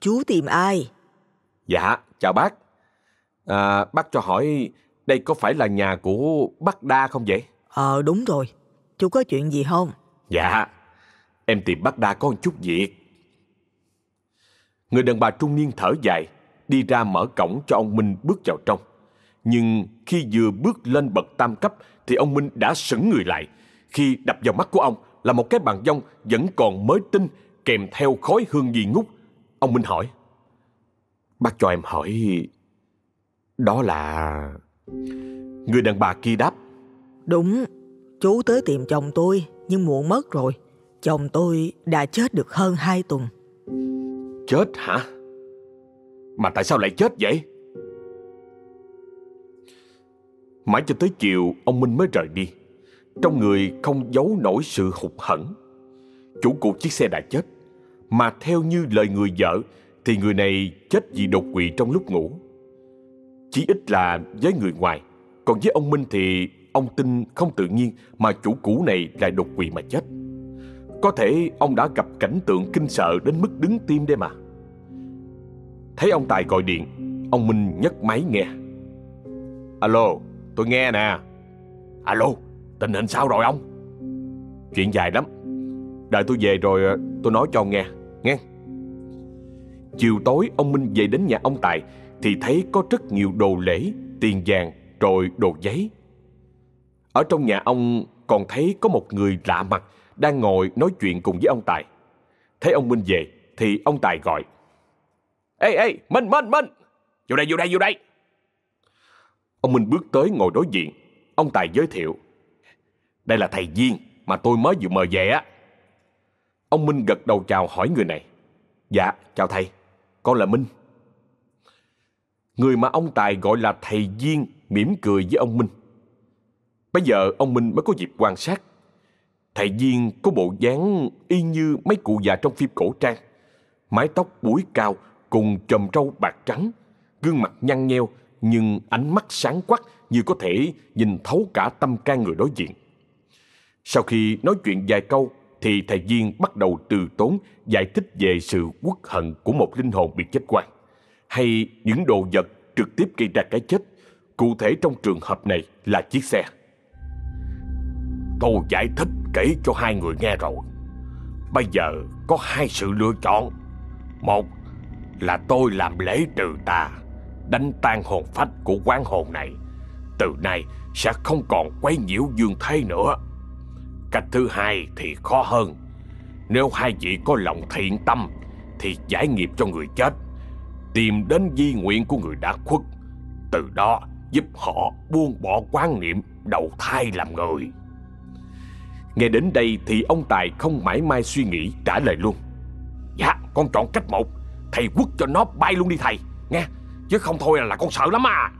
Chú tìm ai? Dạ, chào bác. À, bác cho hỏi đây có phải là nhà của bác Đa không vậy? Ờ đúng rồi. Chú có chuyện gì không? Dạ, em tìm bác Đa có một chút việc. Người đàn bà trung niên thở dài, đi ra mở cổng cho ông Minh bước vào trong. Nhưng khi vừa bước lên bậc tam cấp thì ông Minh đã sững người lại. Khi đập vào mắt của ông là một cái bàn dông vẫn còn mới tinh kèm theo khói hương gì ngút. Ông Minh hỏi. Bác cho em hỏi đó là... Người đàn bà kia đáp. Đúng, chú tới tìm chồng tôi, nhưng muộn mất rồi. Chồng tôi đã chết được hơn hai tuần. Chết hả? Mà tại sao lại chết vậy? Mãi cho tới chiều, ông Minh mới rời đi. Trong người không giấu nổi sự hụt hẫng. Chủ cuộc chiếc xe đã chết. Mà theo như lời người vợ, thì người này chết vì đột quỵ trong lúc ngủ. Chỉ ít là với người ngoài Còn với ông Minh thì ông tin không tự nhiên Mà chủ cũ này lại đột quỵ mà chết có thể ông đã gặp cảnh tượng kinh sợ đến mức đứng tim đây mà. Thấy ông Tài gọi điện Ông Minh nhấc máy nghe. Alo, tôi nghe nè. Alo, tình hình sao rồi ông? Chuyện dài lắm. Đợi tôi về rồi ờ, tôi nói cho ông nghe Nghe. Chiều tối ông Minh về đến nhà ông Tài thì thấy có rất nhiều đồ lễ, tiền vàng rồi đồ giấy. Ở trong nhà ông còn thấy có một người lạ mặt đang ngồi nói chuyện cùng với ông Tài. Thấy ông Minh về thì ông Tài gọi. Ê, ê, Minh, Minh, Minh! Vô đây, vô đây, vô đây! Ông Minh bước tới ngồi đối diện. Ông Tài giới thiệu. Đây là thầy Duyên mà tôi mới vừa mời về á. Ông Minh gật đầu chào hỏi người này. Dạ, chào thầy. Con là Minh. Người mà ông Tài gọi là thầy Duyên mỉm cười với ông Minh. Bây giờ ông Minh mới có dịp quan sát. Thầy Duyên có bộ dáng y như mấy cụ già trong phim cổ trang. Mái tóc búi cao cùng chòm râu bạc trắng, gương mặt nhăn nheo nhưng ánh mắt sáng quắc như có thể nhìn thấu cả tâm can người đối diện. Sau khi nói chuyện vài câu thì thầy Duyên bắt đầu từ tốn giải thích về sự uất hận của một linh hồn bị chết quan hay những đồ vật trực tiếp gây ra cái chết, cụ thể trong trường hợp này là chiếc xe. Tôi giải thích kỹ cho hai người nghe rồi. Bây giờ có hai sự lựa chọn. Một là tôi làm lễ trừ tà, đánh tan hồn phách của quán hồn này. Từ nay sẽ không còn quấy nhiễu dương thế nữa. Cách thứ hai thì khó hơn. Nếu hai vị có lòng thiện tâm thì giải nghiệp cho người chết, tìm đến di nguyện của người đã khuất, từ đó giúp họ buông bỏ quan niệm đầu thai làm người. Nghe đến đây thì ông Tài không mãi mai suy nghĩ trả lời luôn. Dạ, con chọn cách một, thầy quất cho nó bay luôn đi thầy, nghe, chứ không thôi là, là con sợ lắm à.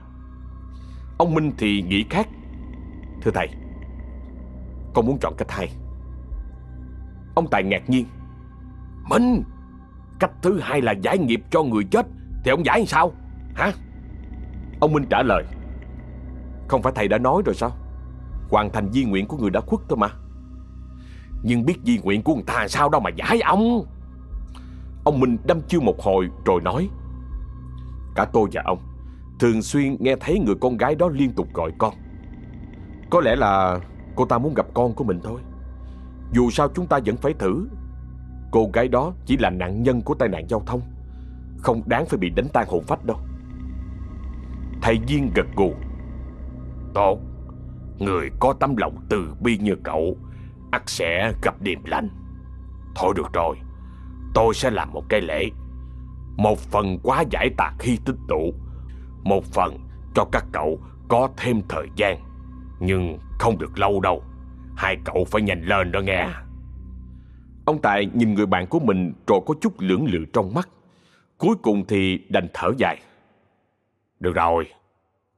Ông Minh thì nghĩ khác. Thưa thầy, con muốn chọn cách hai. Ông Tài ngạc nhiên. Minh, cách thứ hai là giải nghiệp cho người chết, thì ông giải làm sao? Hả? Ông Minh trả lời. Không phải thầy đã nói rồi sao? Hoàn thành di nguyện của người đã khuất thôi mà. Nhưng biết di nguyện của người ta sao đâu mà giải ông. Ông Minh đâm chiêu một hồi rồi nói, Cả tôi và ông Thường xuyên nghe thấy người con gái đó liên tục gọi con. Có lẽ là cô ta muốn gặp con của mình thôi. Dù sao chúng ta vẫn phải thử. Cô gái đó chỉ là nạn nhân của tai nạn giao thông, Không đáng phải bị đánh tan hồn phách đâu. Thầy Duyên gật gù, Tốt, Người có tấm lòng từ bi như cậu ắt sẽ gặp điềm lành. Thôi được rồi, tôi sẽ làm một cái lễ. Một phần quá giải tạc khi tích tụ, một phần cho các cậu có thêm thời gian. Nhưng không được lâu đâu, hai cậu phải nhanh lên đó nghe. Ông Tài nhìn người bạn của mình rồi có chút lưỡng lự trong mắt. Cuối cùng thì đành thở dài. Được rồi,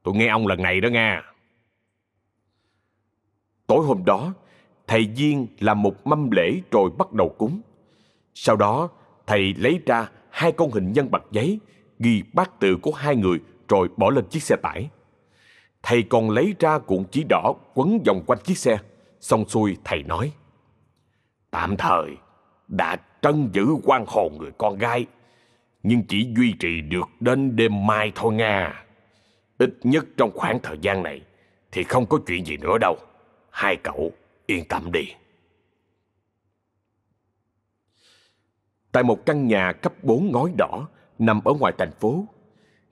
tôi nghe ông lần này đó nghe. Tối hôm đó, thầy Duyên làm một mâm lễ rồi bắt đầu cúng. Sau đó, thầy lấy ra hai con hình nhân bằng giấy, ghi bát tự của hai người rồi bỏ lên chiếc xe tải. Thầy còn lấy ra cuộn chỉ đỏ quấn vòng quanh chiếc xe. Xong xuôi thầy nói, Tạm thời, đã trân giữ quan hồn người con gái, nhưng chỉ duy trì được đến đêm mai thôi nha. Ít nhất trong khoảng thời gian này thì không có chuyện gì nữa đâu. Hai cậu yên tâm đi. Tại một căn nhà cấp 4 ngói đỏ nằm ở ngoài thành phố,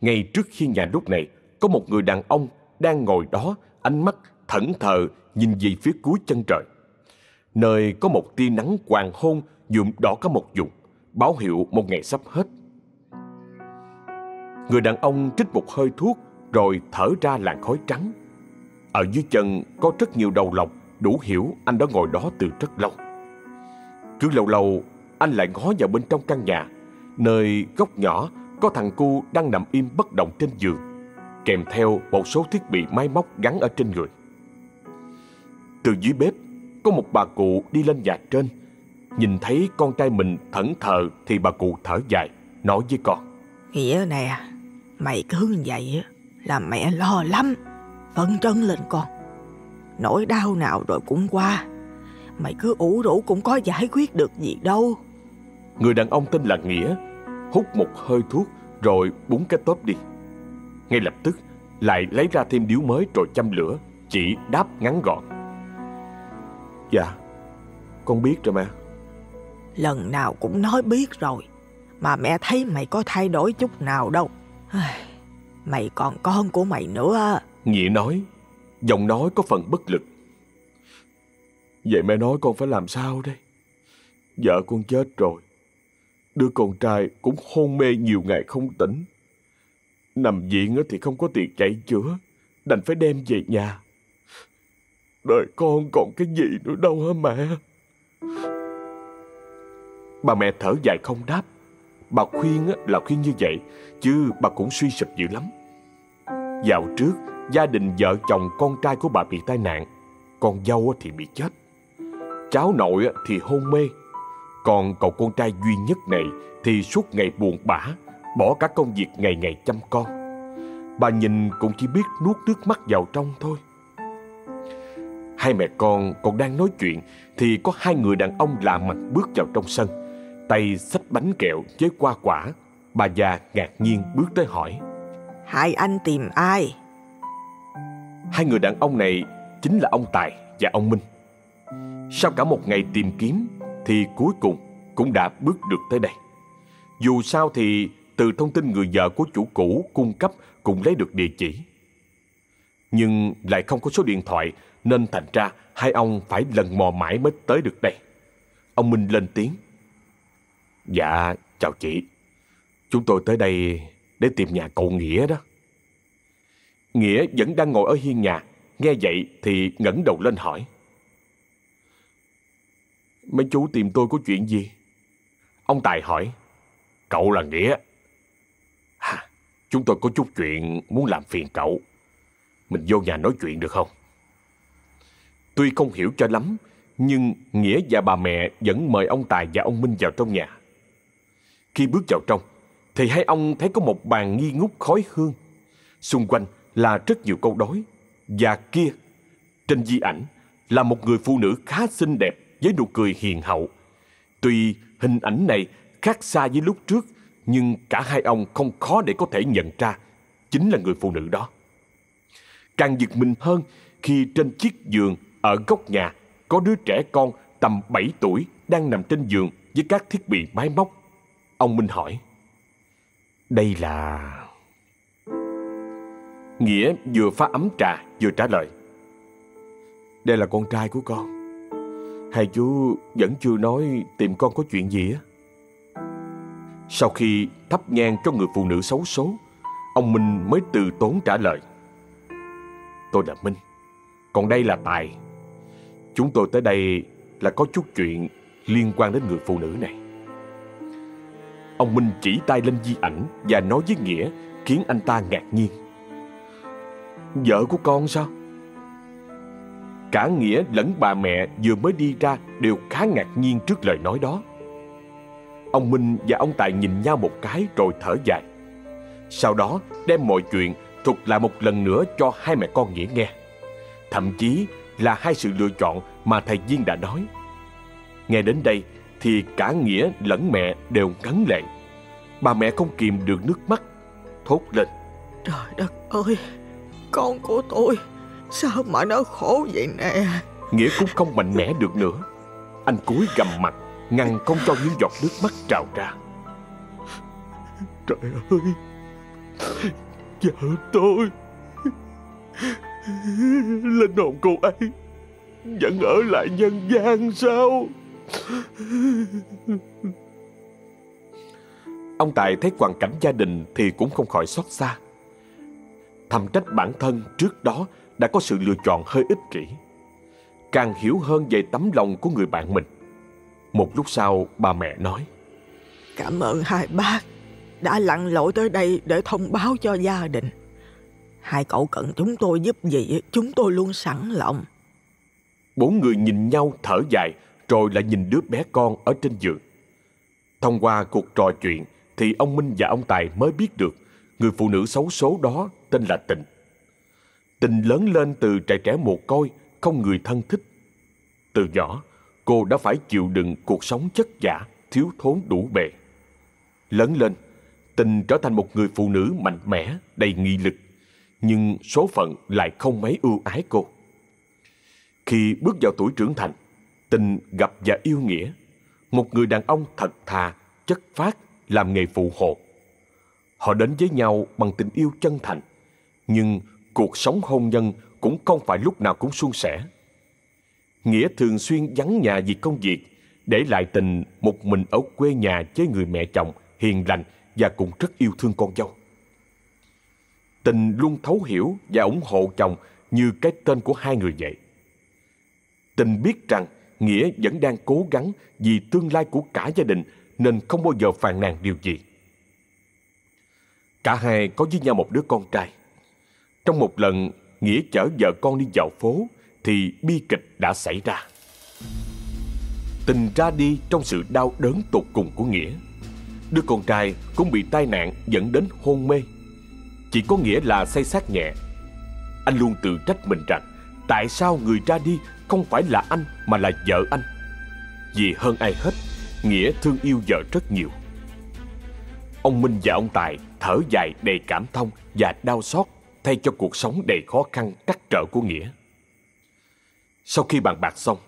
ngay trước khi nhà lúc này có một người đàn ông đang ngồi đó ánh mắt thẫn thờ nhìn về phía cuối chân trời. Nơi có một tia nắng hoàng hôn nhuộm đỏ cả một vùng, báo hiệu một ngày sắp hết. Người đàn ông trích một hơi thuốc rồi thở ra làn khói trắng. Ở dưới chân có rất nhiều đầu lọc đủ hiểu anh đã ngồi đó từ rất lâu. Cứ lâu lâu, anh lại ngó vào bên trong căn nhà, nơi góc nhỏ có thằng cu đang nằm im bất động trên giường, kèm theo một số thiết bị máy móc gắn ở trên người. Từ dưới bếp, có một bà cụ đi lên nhà trên. Nhìn thấy con trai mình thẫn thờ thì bà cụ thở dài, nói với con. Nghĩa nè, mày cứ như vậy là mẹ lo lắm. Phấn trân lên con. Nỗi đau nào rồi cũng qua. Mày cứ ủ rũ cũng có giải quyết được gì đâu. Người đàn ông tên là Nghĩa Hút một hơi thuốc Rồi búng cái tốp đi. Ngay lập tức lại lấy ra thêm điếu mới rồi châm lửa Chỉ đáp ngắn gọn. Dạ Con biết rồi mẹ Lần nào cũng nói biết rồi Mà mẹ thấy mày có thay đổi chút nào đâu. Mày còn con của mày nữa. Nghĩa nói Giọng nói có phần bất lực. Vậy mẹ nói con phải làm sao đây? Vợ con chết rồi. Đứa con trai cũng hôn mê nhiều ngày không tỉnh. Nằm viện thì không có tiền chạy chữa, đành phải đem về nhà. Đời con còn cái gì nữa đâu hả mẹ? Bà mẹ thở dài không đáp. Bà khuyên là khuyên như vậy, chứ bà cũng suy sụp dữ lắm. Dạo trước, gia đình vợ chồng con trai của bà bị tai nạn, con dâu thì bị chết. Cháu nội thì hôn mê, còn cậu con trai duy nhất này thì suốt ngày buồn bã, bỏ cả công việc ngày ngày chăm con. Bà nhìn cũng chỉ biết nuốt nước mắt vào trong thôi. Hai mẹ con còn đang nói chuyện thì có hai người đàn ông lạ mặt bước vào trong sân. Tay xách bánh kẹo với hoa quả. Bà già ngạc nhiên bước tới hỏi. Hai anh tìm ai? Hai người đàn ông này chính là ông Tài và ông Minh. Sau cả một ngày tìm kiếm thì cuối cùng cũng đã bước được tới đây. Dù sao thì từ thông tin người vợ của chủ cũ cung cấp cũng lấy được địa chỉ. Nhưng lại không có số điện thoại nên thành ra hai ông phải lần mò mãi mới tới được đây. Ông Minh lên tiếng. Dạ, chào chị. Chúng tôi tới đây để tìm nhà cậu Nghĩa đó. Nghĩa vẫn đang ngồi ở hiên nhà, nghe vậy thì ngẩng đầu lên hỏi. Mấy chú tìm tôi có chuyện gì? Ông Tài hỏi. Cậu là Nghĩa. À, chúng tôi có chút chuyện muốn làm phiền cậu. Mình vô nhà nói chuyện được không? Tuy không hiểu cho lắm, nhưng Nghĩa và bà mẹ vẫn mời ông Tài và ông Minh vào trong nhà. Khi bước vào trong, thì hai ông thấy có một bàn nghi ngút khói hương. Xung quanh là rất nhiều câu đối. Và kia, trên di ảnh là một người phụ nữ khá xinh đẹp với nụ cười hiền hậu. Tuy hình ảnh này khác xa với lúc trước, nhưng cả hai ông không khó để có thể nhận ra chính là người phụ nữ đó. Càng giật mình hơn khi trên chiếc giường ở góc nhà có đứa trẻ con tầm 7 tuổi đang nằm trên giường với các thiết bị máy móc. Ông Minh hỏi. Đây là... Nghĩa vừa pha ấm trà vừa trả lời. Đây là con trai của con. Hai chú vẫn chưa nói tìm con có chuyện gì á. Sau khi thắp nhang cho người phụ nữ xấu số, ông Minh mới từ tốn trả lời. Tôi là Minh, còn đây là Tài. Chúng tôi tới đây là có chút chuyện liên quan đến người phụ nữ này. Ông Minh chỉ tay lên di ảnh và nói với Nghĩa khiến anh ta ngạc nhiên. Vợ của con sao? Cả Nghĩa lẫn bà mẹ vừa mới đi ra đều khá ngạc nhiên trước lời nói đó. Ông Minh và ông Tài nhìn nhau một cái rồi thở dài. Sau đó đem mọi chuyện thuật lại một lần nữa cho hai mẹ con Nghĩa nghe. Thậm chí là hai sự lựa chọn mà thầy Duyên đã nói. Nghe đến đây thì cả Nghĩa lẫn mẹ đều ngấn lệ. Bà mẹ không kìm được nước mắt, thốt lên. Trời đất ơi, con của tôi sao mà nó khổ vậy nè. Nghĩa cũng không mạnh mẽ được nữa. Anh cúi gầm mặt, ngăn không cho những giọt nước mắt trào ra. Trời ơi, vợ tôi, linh hồn cô ấy vẫn ở lại nhân gian sao? Ông Tài thấy hoàn cảnh gia đình thì cũng không khỏi xót xa. Thầm trách bản thân trước đó đã có sự lựa chọn hơi ích kỷ. Càng hiểu hơn về tấm lòng của người bạn mình. Một lúc sau bà mẹ nói Cảm ơn hai bác đã lặn lội tới đây để thông báo cho gia đình. Hai cậu cần chúng tôi giúp gì chúng tôi luôn sẵn lòng. Bốn người nhìn nhau thở dài rồi lại nhìn đứa bé con ở trên giường. Thông qua cuộc trò chuyện thì ông Minh và ông Tài mới biết được người phụ nữ xấu số đó tên là Tịnh. Tình lớn lên từ trẻ trẻ mồ côi, không người thân thích. Từ nhỏ, cô đã phải chịu đựng cuộc sống chất giả, thiếu thốn đủ bề. Lớn lên, Tình trở thành một người phụ nữ mạnh mẽ, đầy nghị lực, nhưng số phận lại không mấy ưu ái cô. Khi bước vào tuổi trưởng thành, Tình gặp và yêu Nghĩa, một người đàn ông thật thà, chất phát, làm nghề phụ hộ. Họ đến với nhau bằng tình yêu chân thành, nhưng cuộc sống hôn nhân cũng không phải lúc nào cũng suôn sẻ. Nghĩa thường xuyên vắng nhà vì công việc, để lại tình một mình ở quê nhà với người mẹ chồng hiền lành và cũng rất yêu thương con dâu. Tình luôn thấu hiểu và ủng hộ chồng như cái tên của hai người vậy. Tình biết rằng Nghĩa vẫn đang cố gắng vì tương lai của cả gia đình nên không bao giờ phàn nàn điều gì. Cả hai có với nhau một đứa con trai. Trong một lần Nghĩa chở vợ con đi dạo phố thì bi kịch đã xảy ra. Tình ra đi trong sự đau đớn tột cùng của Nghĩa. Đứa con trai cũng bị tai nạn dẫn đến hôn mê. Chỉ có Nghĩa là say sát nhẹ. Anh luôn tự trách mình rằng tại sao người ra đi không phải là anh mà là vợ anh. Vì hơn ai hết, Nghĩa thương yêu vợ rất nhiều. Ông Minh và ông Tài thở dài đầy cảm thông và đau xót thay cho cuộc sống đầy khó khăn trắc trở của Nghĩa. Sau khi bàn bạc xong,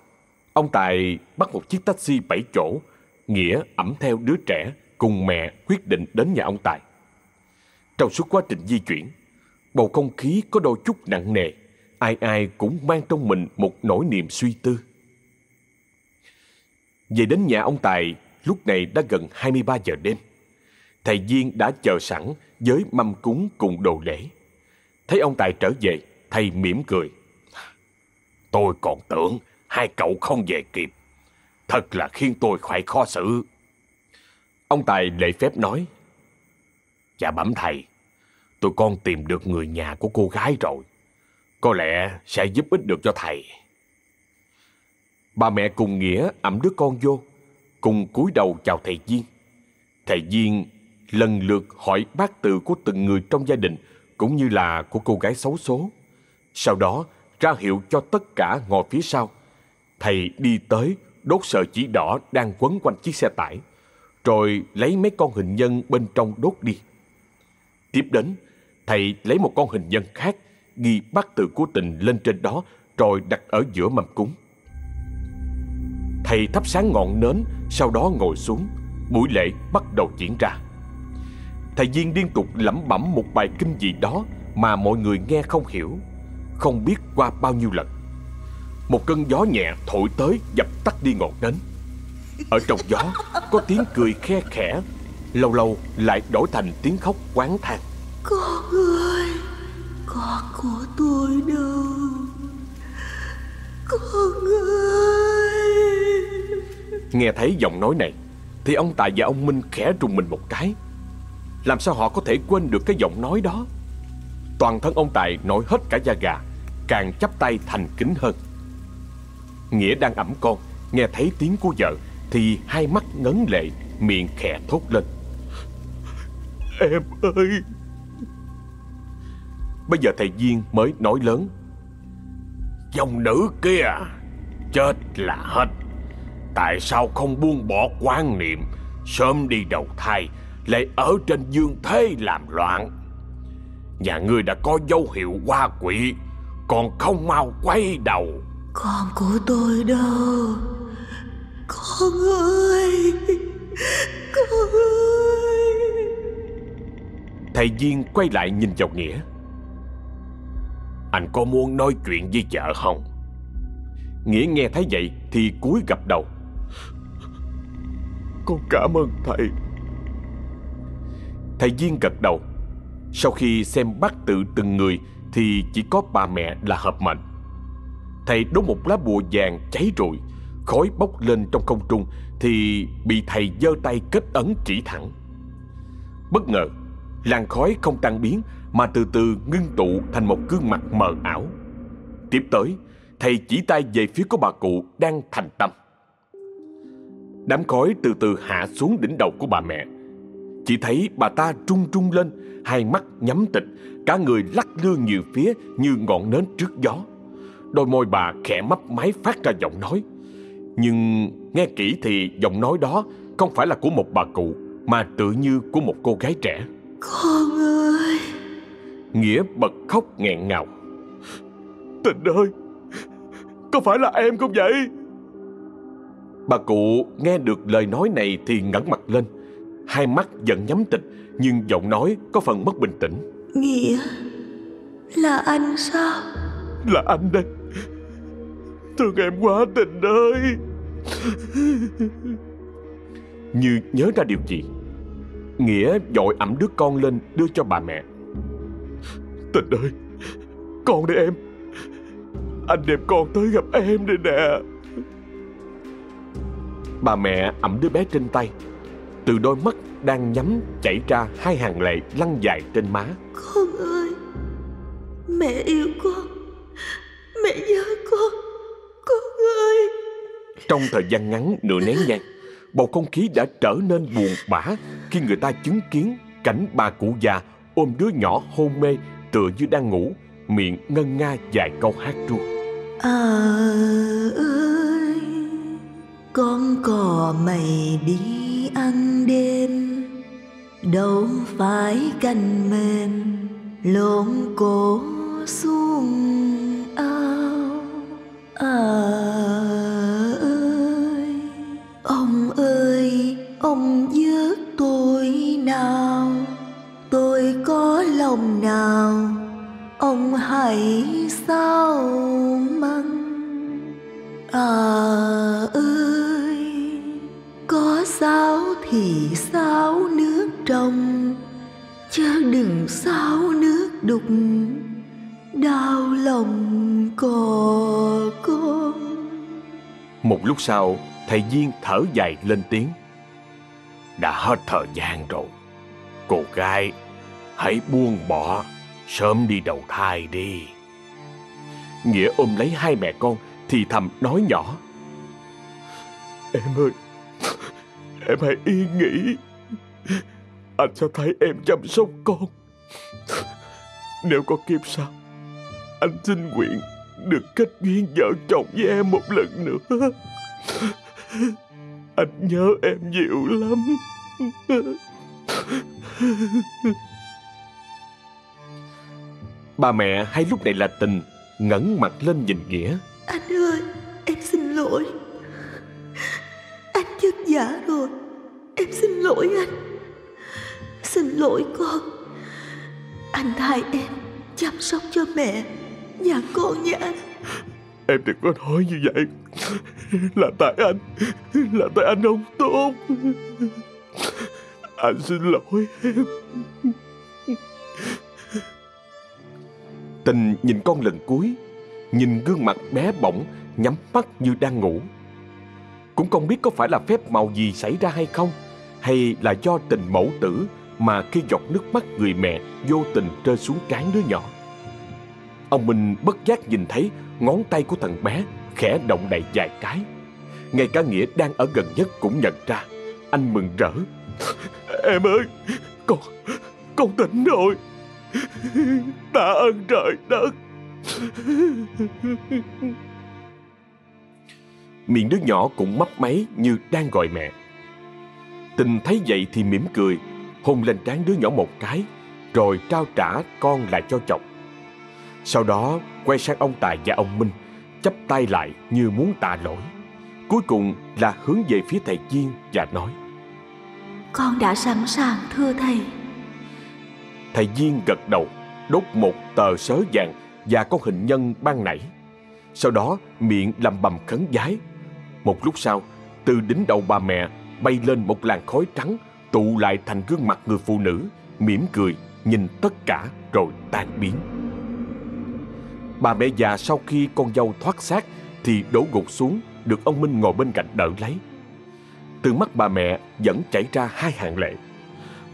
ông Tài bắt một chiếc taxi bảy chỗ, Nghĩa ẩm theo đứa trẻ cùng mẹ quyết định đến nhà ông Tài. Trong suốt quá trình di chuyển, bầu không khí có đôi chút nặng nề, ai ai cũng mang trong mình một nỗi niềm suy tư. Về đến nhà ông Tài, lúc này đã gần 23 giờ đêm. Thầy duyên đã chờ sẵn với mâm cúng cùng đồ lễ. Thấy ông Tài trở về, thầy mỉm cười. Tôi còn tưởng hai cậu không về kịp. Thật là khiến tôi phải khó xử. Ông Tài lễ phép nói. Dạ bẩm thầy, tôi con tìm được người nhà của cô gái rồi. Có lẽ sẽ giúp ích được cho thầy. Bà mẹ cùng Nghĩa ẩm đứa con vô, cùng cúi đầu chào thầy Viên. Thầy Viên lần lượt hỏi bác tự của từng người trong gia đình cũng như là của cô gái xấu số. Sau đó ra hiệu cho tất cả ngồi phía sau. Thầy đi tới đốt sợi chỉ đỏ đang quấn quanh chiếc xe tải, rồi lấy mấy con hình nhân bên trong đốt đi. Tiếp đến, thầy lấy một con hình nhân khác, ghi bát tự của tình lên trên đó, rồi đặt ở giữa mâm cúng. Thầy thắp sáng ngọn nến, sau đó ngồi xuống, buổi lễ bắt đầu diễn ra. Thầy Viên liên tục lẩm bẩm một bài kinh gì đó mà mọi người nghe không hiểu, không biết qua bao nhiêu lần. Một cơn gió nhẹ thổi tới dập tắt đi ngọn nến. Ở trong gió có tiếng cười khe khẽ, lâu lâu lại đổi thành tiếng khóc quán than. Con ơi, con của tôi đâu? Con ơi! Nghe thấy giọng nói này, thì ông Tài và ông Minh khẽ rùng mình một cái. Làm sao họ có thể quên được cái giọng nói đó? Toàn thân ông Tài nổi hết cả da gà Càng chắp tay thành kính hơn. Nghĩa đang ẩm con Nghe thấy tiếng của vợ Thì hai mắt ngấn lệ Miệng khẽ thốt lên. Em ơi! Bây giờ thầy Duyên mới nói lớn. Dòng nữ kia Chết là hết. Tại sao không buông bỏ quan niệm Sớm đi đầu thai lại ở trên dương thế làm loạn. Nhà ngươi đã có dấu hiệu qua quỷ Còn không mau quay đầu. Con của tôi đâu? Con ơi! Con ơi! Thầy Duyên quay lại nhìn vào Nghĩa. Anh có muốn nói chuyện với vợ không? Nghĩa nghe thấy vậy thì cúi gập đầu. Con cảm ơn thầy Thầy Duyên gật đầu. Sau khi xem bát tự từng người Thì chỉ có bà mẹ là hợp mệnh. Thầy đốt một lá bùa vàng cháy rụi Khói bốc lên trong không trung Thì bị thầy giơ tay kết ấn chỉ thẳng. Bất ngờ, Làn khói không tan biến Mà từ từ ngưng tụ thành một gương mặt mờ ảo. Tiếp tới, Thầy chỉ tay về phía của bà cụ đang thành tâm. Đám khói từ từ hạ xuống đỉnh đầu của bà mẹ chỉ thấy bà ta trung trung lên Hai mắt nhắm tịch Cả người lắc lư nhiều phía như ngọn nến trước gió. Đôi môi bà khẽ mấp máy phát ra giọng nói. Nhưng nghe kỹ thì giọng nói đó Không phải là của một bà cụ Mà tự như của một cô gái trẻ. Con ơi! Nghĩa bật khóc nghẹn ngào. Tình ơi! Có phải là em không vậy? Bà cụ nghe được lời nói này thì ngẩng mặt lên Hai mắt vẫn nhắm tịch Nhưng giọng nói có phần mất bình tĩnh. Nghĩa Là anh sao? Là anh đây Thương em quá tình ơi. Như nhớ ra điều gì Nghĩa dội ẩm đứa con lên đưa cho bà mẹ. Tình ơi Con đây em. Anh đem con tới gặp em đây nè. Bà mẹ ẩm đứa bé trên tay Từ đôi mắt đang nhắm chảy ra hai hàng lệ lăn dài trên má. Con ơi Mẹ yêu con Mẹ nhớ con Con ơi. Trong thời gian ngắn nửa nén nhang Bầu không khí đã trở nên buồn bã Khi người ta chứng kiến cảnh bà cụ già ôm đứa nhỏ hôn mê tựa như đang ngủ Miệng ngân nga vài câu hát ru. À ơi Con cò mày đi ăn đêm, Đâu phải cành mềm, Lộn cổ xuống ao. À ơi, Ông ơi, Ông vớt tôi nào? Tôi có lòng nào? Ông hãy sao măng? À ơi. Có sao thì sao nước trong Chớ đừng sao nước đục. Đau lòng cò con. Một lúc sau, thầy viên thở dài lên tiếng. Đã hết thời gian rồi. Cô gái, hãy buông bỏ, Sớm đi đầu thai đi. Nghĩa ôm lấy hai mẹ con Thì thầm nói nhỏ. Em ơi Em hãy yên nghĩ. Anh sẽ thấy em chăm sóc con. Nếu có kiếp sau Anh xin nguyện Được kết duyên vợ chồng với em một lần nữa. Anh nhớ em nhiều lắm. Bà mẹ hay lúc này là tình ngẩng mặt lên nhìn Nghĩa. Anh ơi Em xin lỗi giả rồi. Em xin lỗi anh. Xin lỗi con. Anh thay em chăm sóc cho mẹ Và con nha anh. Em đừng có nói như vậy. Là tại anh. Là tại anh không tốt. Anh xin lỗi em. Tình nhìn con lần cuối Nhìn gương mặt bé bỏng Nhắm mắt như đang ngủ cũng không biết có phải là phép màu gì xảy ra hay không, Hay là do tình mẫu tử Mà khi giọt nước mắt người mẹ Vô tình rơi xuống trán đứa nhỏ. Ông Minh bất giác nhìn thấy Ngón tay của thằng bé Khẽ động đậy vài cái. Ngay cả Nghĩa đang ở gần nhất cũng nhận ra. Anh mừng rỡ. Em ơi, Con Con tỉnh rồi. Tạ ơn trời đất. Miệng đứa nhỏ cũng mấp máy như đang gọi mẹ. Tình thấy vậy thì mỉm cười Hôn lên trán đứa nhỏ một cái Rồi trao trả con lại cho chồng. Sau đó quay sang ông Tài và ông Minh chắp tay lại như muốn tạ lỗi. Cuối cùng là hướng về phía thầy Chiên và nói Con đã sẵn sàng thưa thầy. Thầy Diên gật đầu Đốt một tờ sớ vàng Và con hình nhân ban nãy. Sau đó miệng lầm bầm khấn vái một lúc sau, Từ đỉnh đầu bà mẹ Bay lên một làn khói trắng, Tụ lại thành gương mặt người phụ nữ, mỉm cười, Nhìn tất cả rồi tan biến Bà mẹ già sau khi con dâu thoát xác Thì đổ gục xuống, Được ông Minh ngồi bên cạnh đỡ lấy Từ mắt bà mẹ vẫn chảy ra hai hàng lệ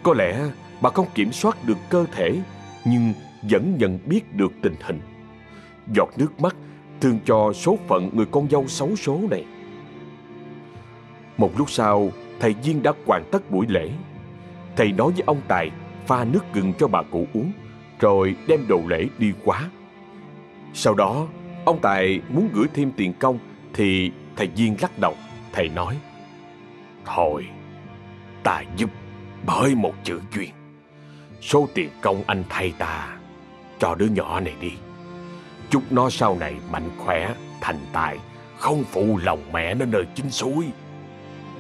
Có lẽ bà không kiểm soát được cơ thể, nhưng vẫn nhận biết được tình hình. Giọt nước mắt thương cho số phận người con dâu xấu số này. Một lúc sau, thầy Duyên đã hoàn tất buổi lễ. Thầy nói với ông Tài pha nước gừng cho bà cụ uống, rồi đem đồ lễ đi quá. Sau đó, ông Tài muốn gửi thêm tiền công thì thầy Duyên lắc đầu. Thầy nói, Thôi, ta giúp bởi một chữ duyên. Số tiền công anh thay ta Cho đứa nhỏ này đi Chúc nó sau này mạnh khỏe Thành tài Không phụ lòng mẹ nó nơi chính suối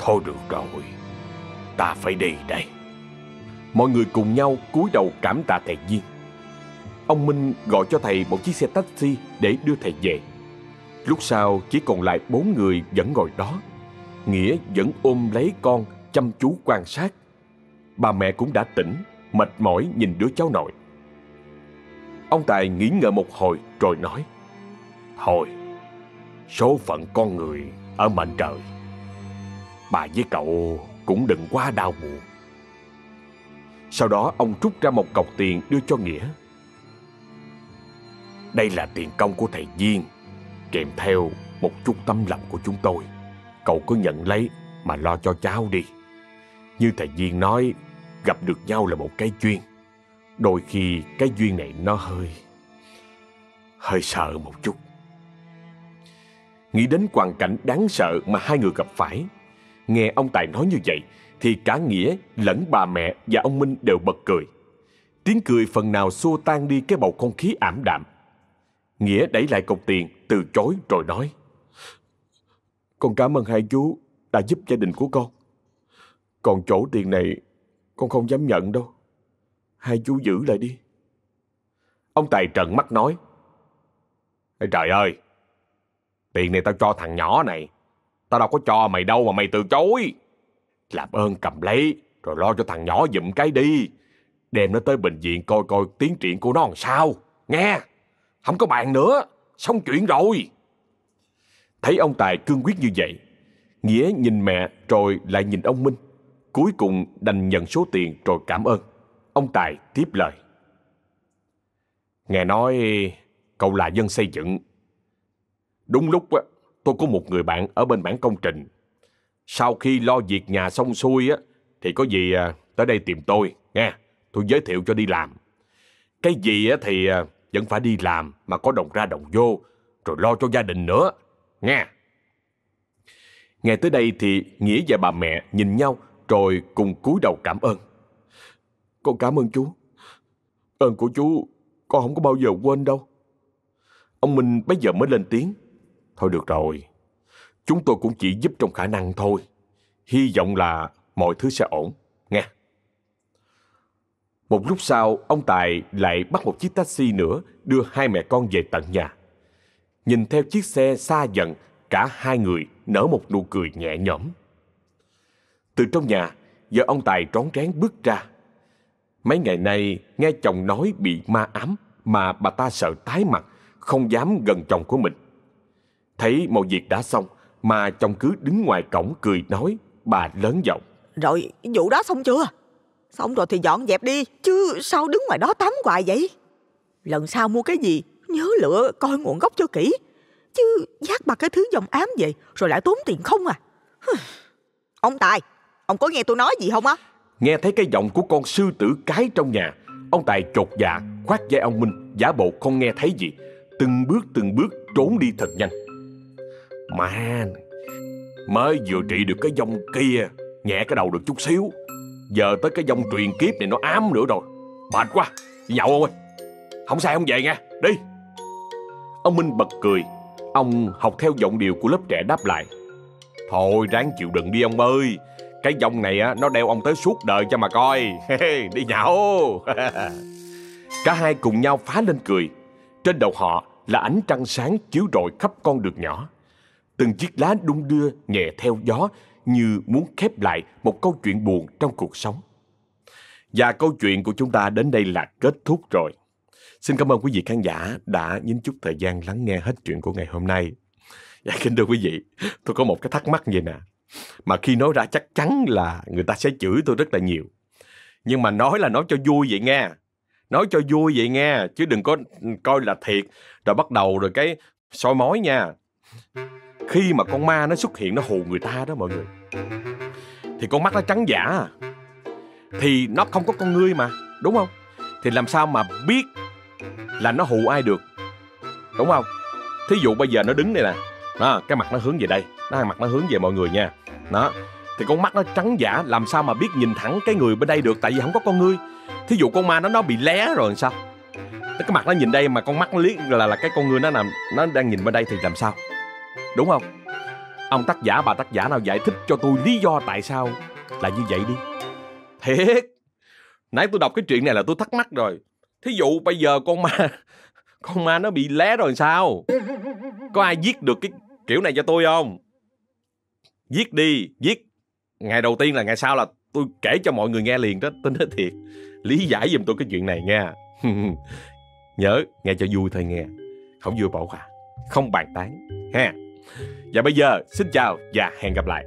Thôi được rồi Ta phải đi đây Mọi người cùng nhau cúi đầu cảm tạ thầy Duyên Ông Minh gọi cho thầy một chiếc xe taxi Để đưa thầy về Lúc sau chỉ còn lại bốn người vẫn ngồi đó Nghĩa vẫn ôm lấy con chăm chú quan sát. Bà mẹ cũng đã tỉnh, mệt mỏi nhìn đứa cháu nội. Ông Tài nghĩ ngợi một hồi rồi nói Thôi, số phận con người ở mệnh trời. Bà với cậu cũng đừng quá đau buồn. Sau đó ông rút ra một cọc tiền đưa cho Nghĩa. Đây là tiền công của thầy Duyên, kèm theo một chút tâm lòng của chúng tôi. Cậu cứ nhận lấy mà lo cho cháu đi. Như thầy Duyên nói, gặp được nhau là một cái duyên. Đôi khi cái duyên này nó hơi... hơi sợ một chút. Nghĩ đến hoàn cảnh đáng sợ mà hai người gặp phải. Nghe ông Tài nói như vậy, thì cả Nghĩa lẫn bà mẹ và ông Minh đều bật cười. Tiếng cười phần nào xua tan đi cái bầu không khí ảm đạm. Nghĩa đẩy lại cọc tiền, từ chối rồi nói. Con cảm ơn hai chú đã giúp gia đình của con. Còn chỗ tiền này con không dám nhận đâu. Hai chú giữ lại đi. Ông Tài trợn mắt nói. Trời ơi, tiền này tao cho thằng nhỏ này. Tao đâu có cho mày đâu mà mày từ chối. Làm ơn cầm lấy, rồi lo cho thằng nhỏ dụm cái đi. Đem nó tới bệnh viện coi coi tiến triển của nó làm sao. Nghe, không có bàn nữa, xong chuyện rồi. Thấy ông Tài cương quyết như vậy, Nghĩa nhìn mẹ rồi lại nhìn ông Minh. Cuối cùng đành nhận số tiền rồi cảm ơn. Ông Tài tiếp lời. Nghe nói cậu là dân xây dựng. Đúng lúc tôi có một người bạn ở bên mảng công trình. Sau khi lo việc nhà xong xuôi á, thì có gì à, tới đây tìm tôi, nghe. Tôi giới thiệu cho đi làm. Cái gì á thì à, vẫn phải đi làm mà có đồng ra đồng vô, rồi lo cho gia đình nữa, nghe. Nghe tới đây thì Nghĩa và bà mẹ nhìn nhau rồi cùng cúi đầu cảm ơn. Con cảm ơn chú. Ơn của chú con không có bao giờ quên đâu. Ông Minh bây giờ mới lên tiếng. Thôi được rồi, chúng tôi cũng chỉ giúp trong khả năng thôi. Hy vọng là mọi thứ sẽ ổn, nghe. Một lúc sau, ông Tài lại bắt một chiếc taxi nữa đưa hai mẹ con về tận nhà. Nhìn theo chiếc xe xa dần, cả hai người nở một nụ cười nhẹ nhõm. Từ trong nhà, vợ ông Tài trón rén bước ra. Mấy ngày nay, nghe chồng nói bị ma ám mà bà ta sợ tái mặt, không dám gần chồng của mình. Thấy mọi việc đã xong mà chồng cứ đứng ngoài cổng cười nói, bà lớn giọng. Rồi, vụ đó xong chưa? Xong rồi thì dọn dẹp đi, chứ sao đứng ngoài đó tắm hoài vậy? Lần sau mua cái gì, nhớ lựa coi nguồn gốc cho kỹ. Chứ dắt bà cái thứ dòng ám vậy rồi lại tốn tiền không à? Ông Tài, ông có nghe tôi nói gì không á? Nghe thấy cái giọng của con sư tử cái trong nhà, ông Tài chột dạ khoát vai ông Minh, giả bộ không nghe thấy gì, từng bước từng bước trốn đi thật nhanh. Mà mới vừa trị được cái dòng kia, nhẹ cái đầu được chút xíu. Giờ tới cái dòng truyền kiếp này nó ám nữa rồi. Mệt quá, đi nhậu không ơi. Không sai không về nha, đi. Ông Minh bật cười, ông học theo giọng điệu của lớp trẻ đáp lại. Thôi ráng chịu đựng đi ông ơi, cái dòng này á, nó đeo ông tới suốt đời cho mà coi. đi nhậu. Cả hai cùng nhau phá lên cười. Trên đầu họ là ánh trăng sáng chiếu rọi khắp con đường nhỏ. Từng chiếc lá đung đưa nhẹ theo gió như muốn khép lại một câu chuyện buồn trong cuộc sống. Và câu chuyện của chúng ta đến đây là kết thúc rồi. Xin cảm ơn quý vị khán giả đã nhín chút thời gian lắng nghe hết chuyện của ngày hôm nay. Dạ, kính thưa quý vị, tôi có một cái thắc mắc vậy nè. Mà khi nói ra chắc chắn là người ta sẽ chửi tôi rất là nhiều. Nhưng mà nói là nói cho vui vậy nghe. Nói cho vui vậy nghe, chứ đừng có coi là thiệt. Rồi bắt đầu rồi cái soi mói nha. Khi mà con ma nó xuất hiện nó hù người ta đó mọi người. Thì con mắt nó trắng giả. Thì nó không có con ngươi mà, đúng không? Thì làm sao mà biết là nó hù ai được đúng không thí dụ bây giờ nó đứng đây nè đó, cái mặt nó hướng về đây nó mặt nó hướng về mọi người nha đó thì con mắt nó trắng giả làm sao mà biết nhìn thẳng cái người bên đây được tại vì không có con ngươi thí dụ con ma nó nó bị lé rồi làm sao cái mặt nó nhìn đây mà con mắt nó liếc là là cái con ngươi nó nằm nó đang nhìn bên đây thì làm sao đúng không ông tác giả bà tác giả nào giải thích cho tôi lý do tại sao là như vậy đi thiệt nãy tôi đọc cái chuyện này là tôi thắc mắc rồi thí dụ bây giờ con ma con ma nó bị lé rồi sao có ai viết được cái kiểu này cho tôi không Viết đi, viết. Ngày đầu tiên là ngày sau là tôi kể cho mọi người nghe liền đó, tôi nói thiệt. Lý giải giùm tôi cái chuyện này nha. Nhớ, nghe cho vui thôi nghe. Không vui bỏ qua. Không bàn tán. Ha. Và bây giờ, xin chào và hẹn gặp lại.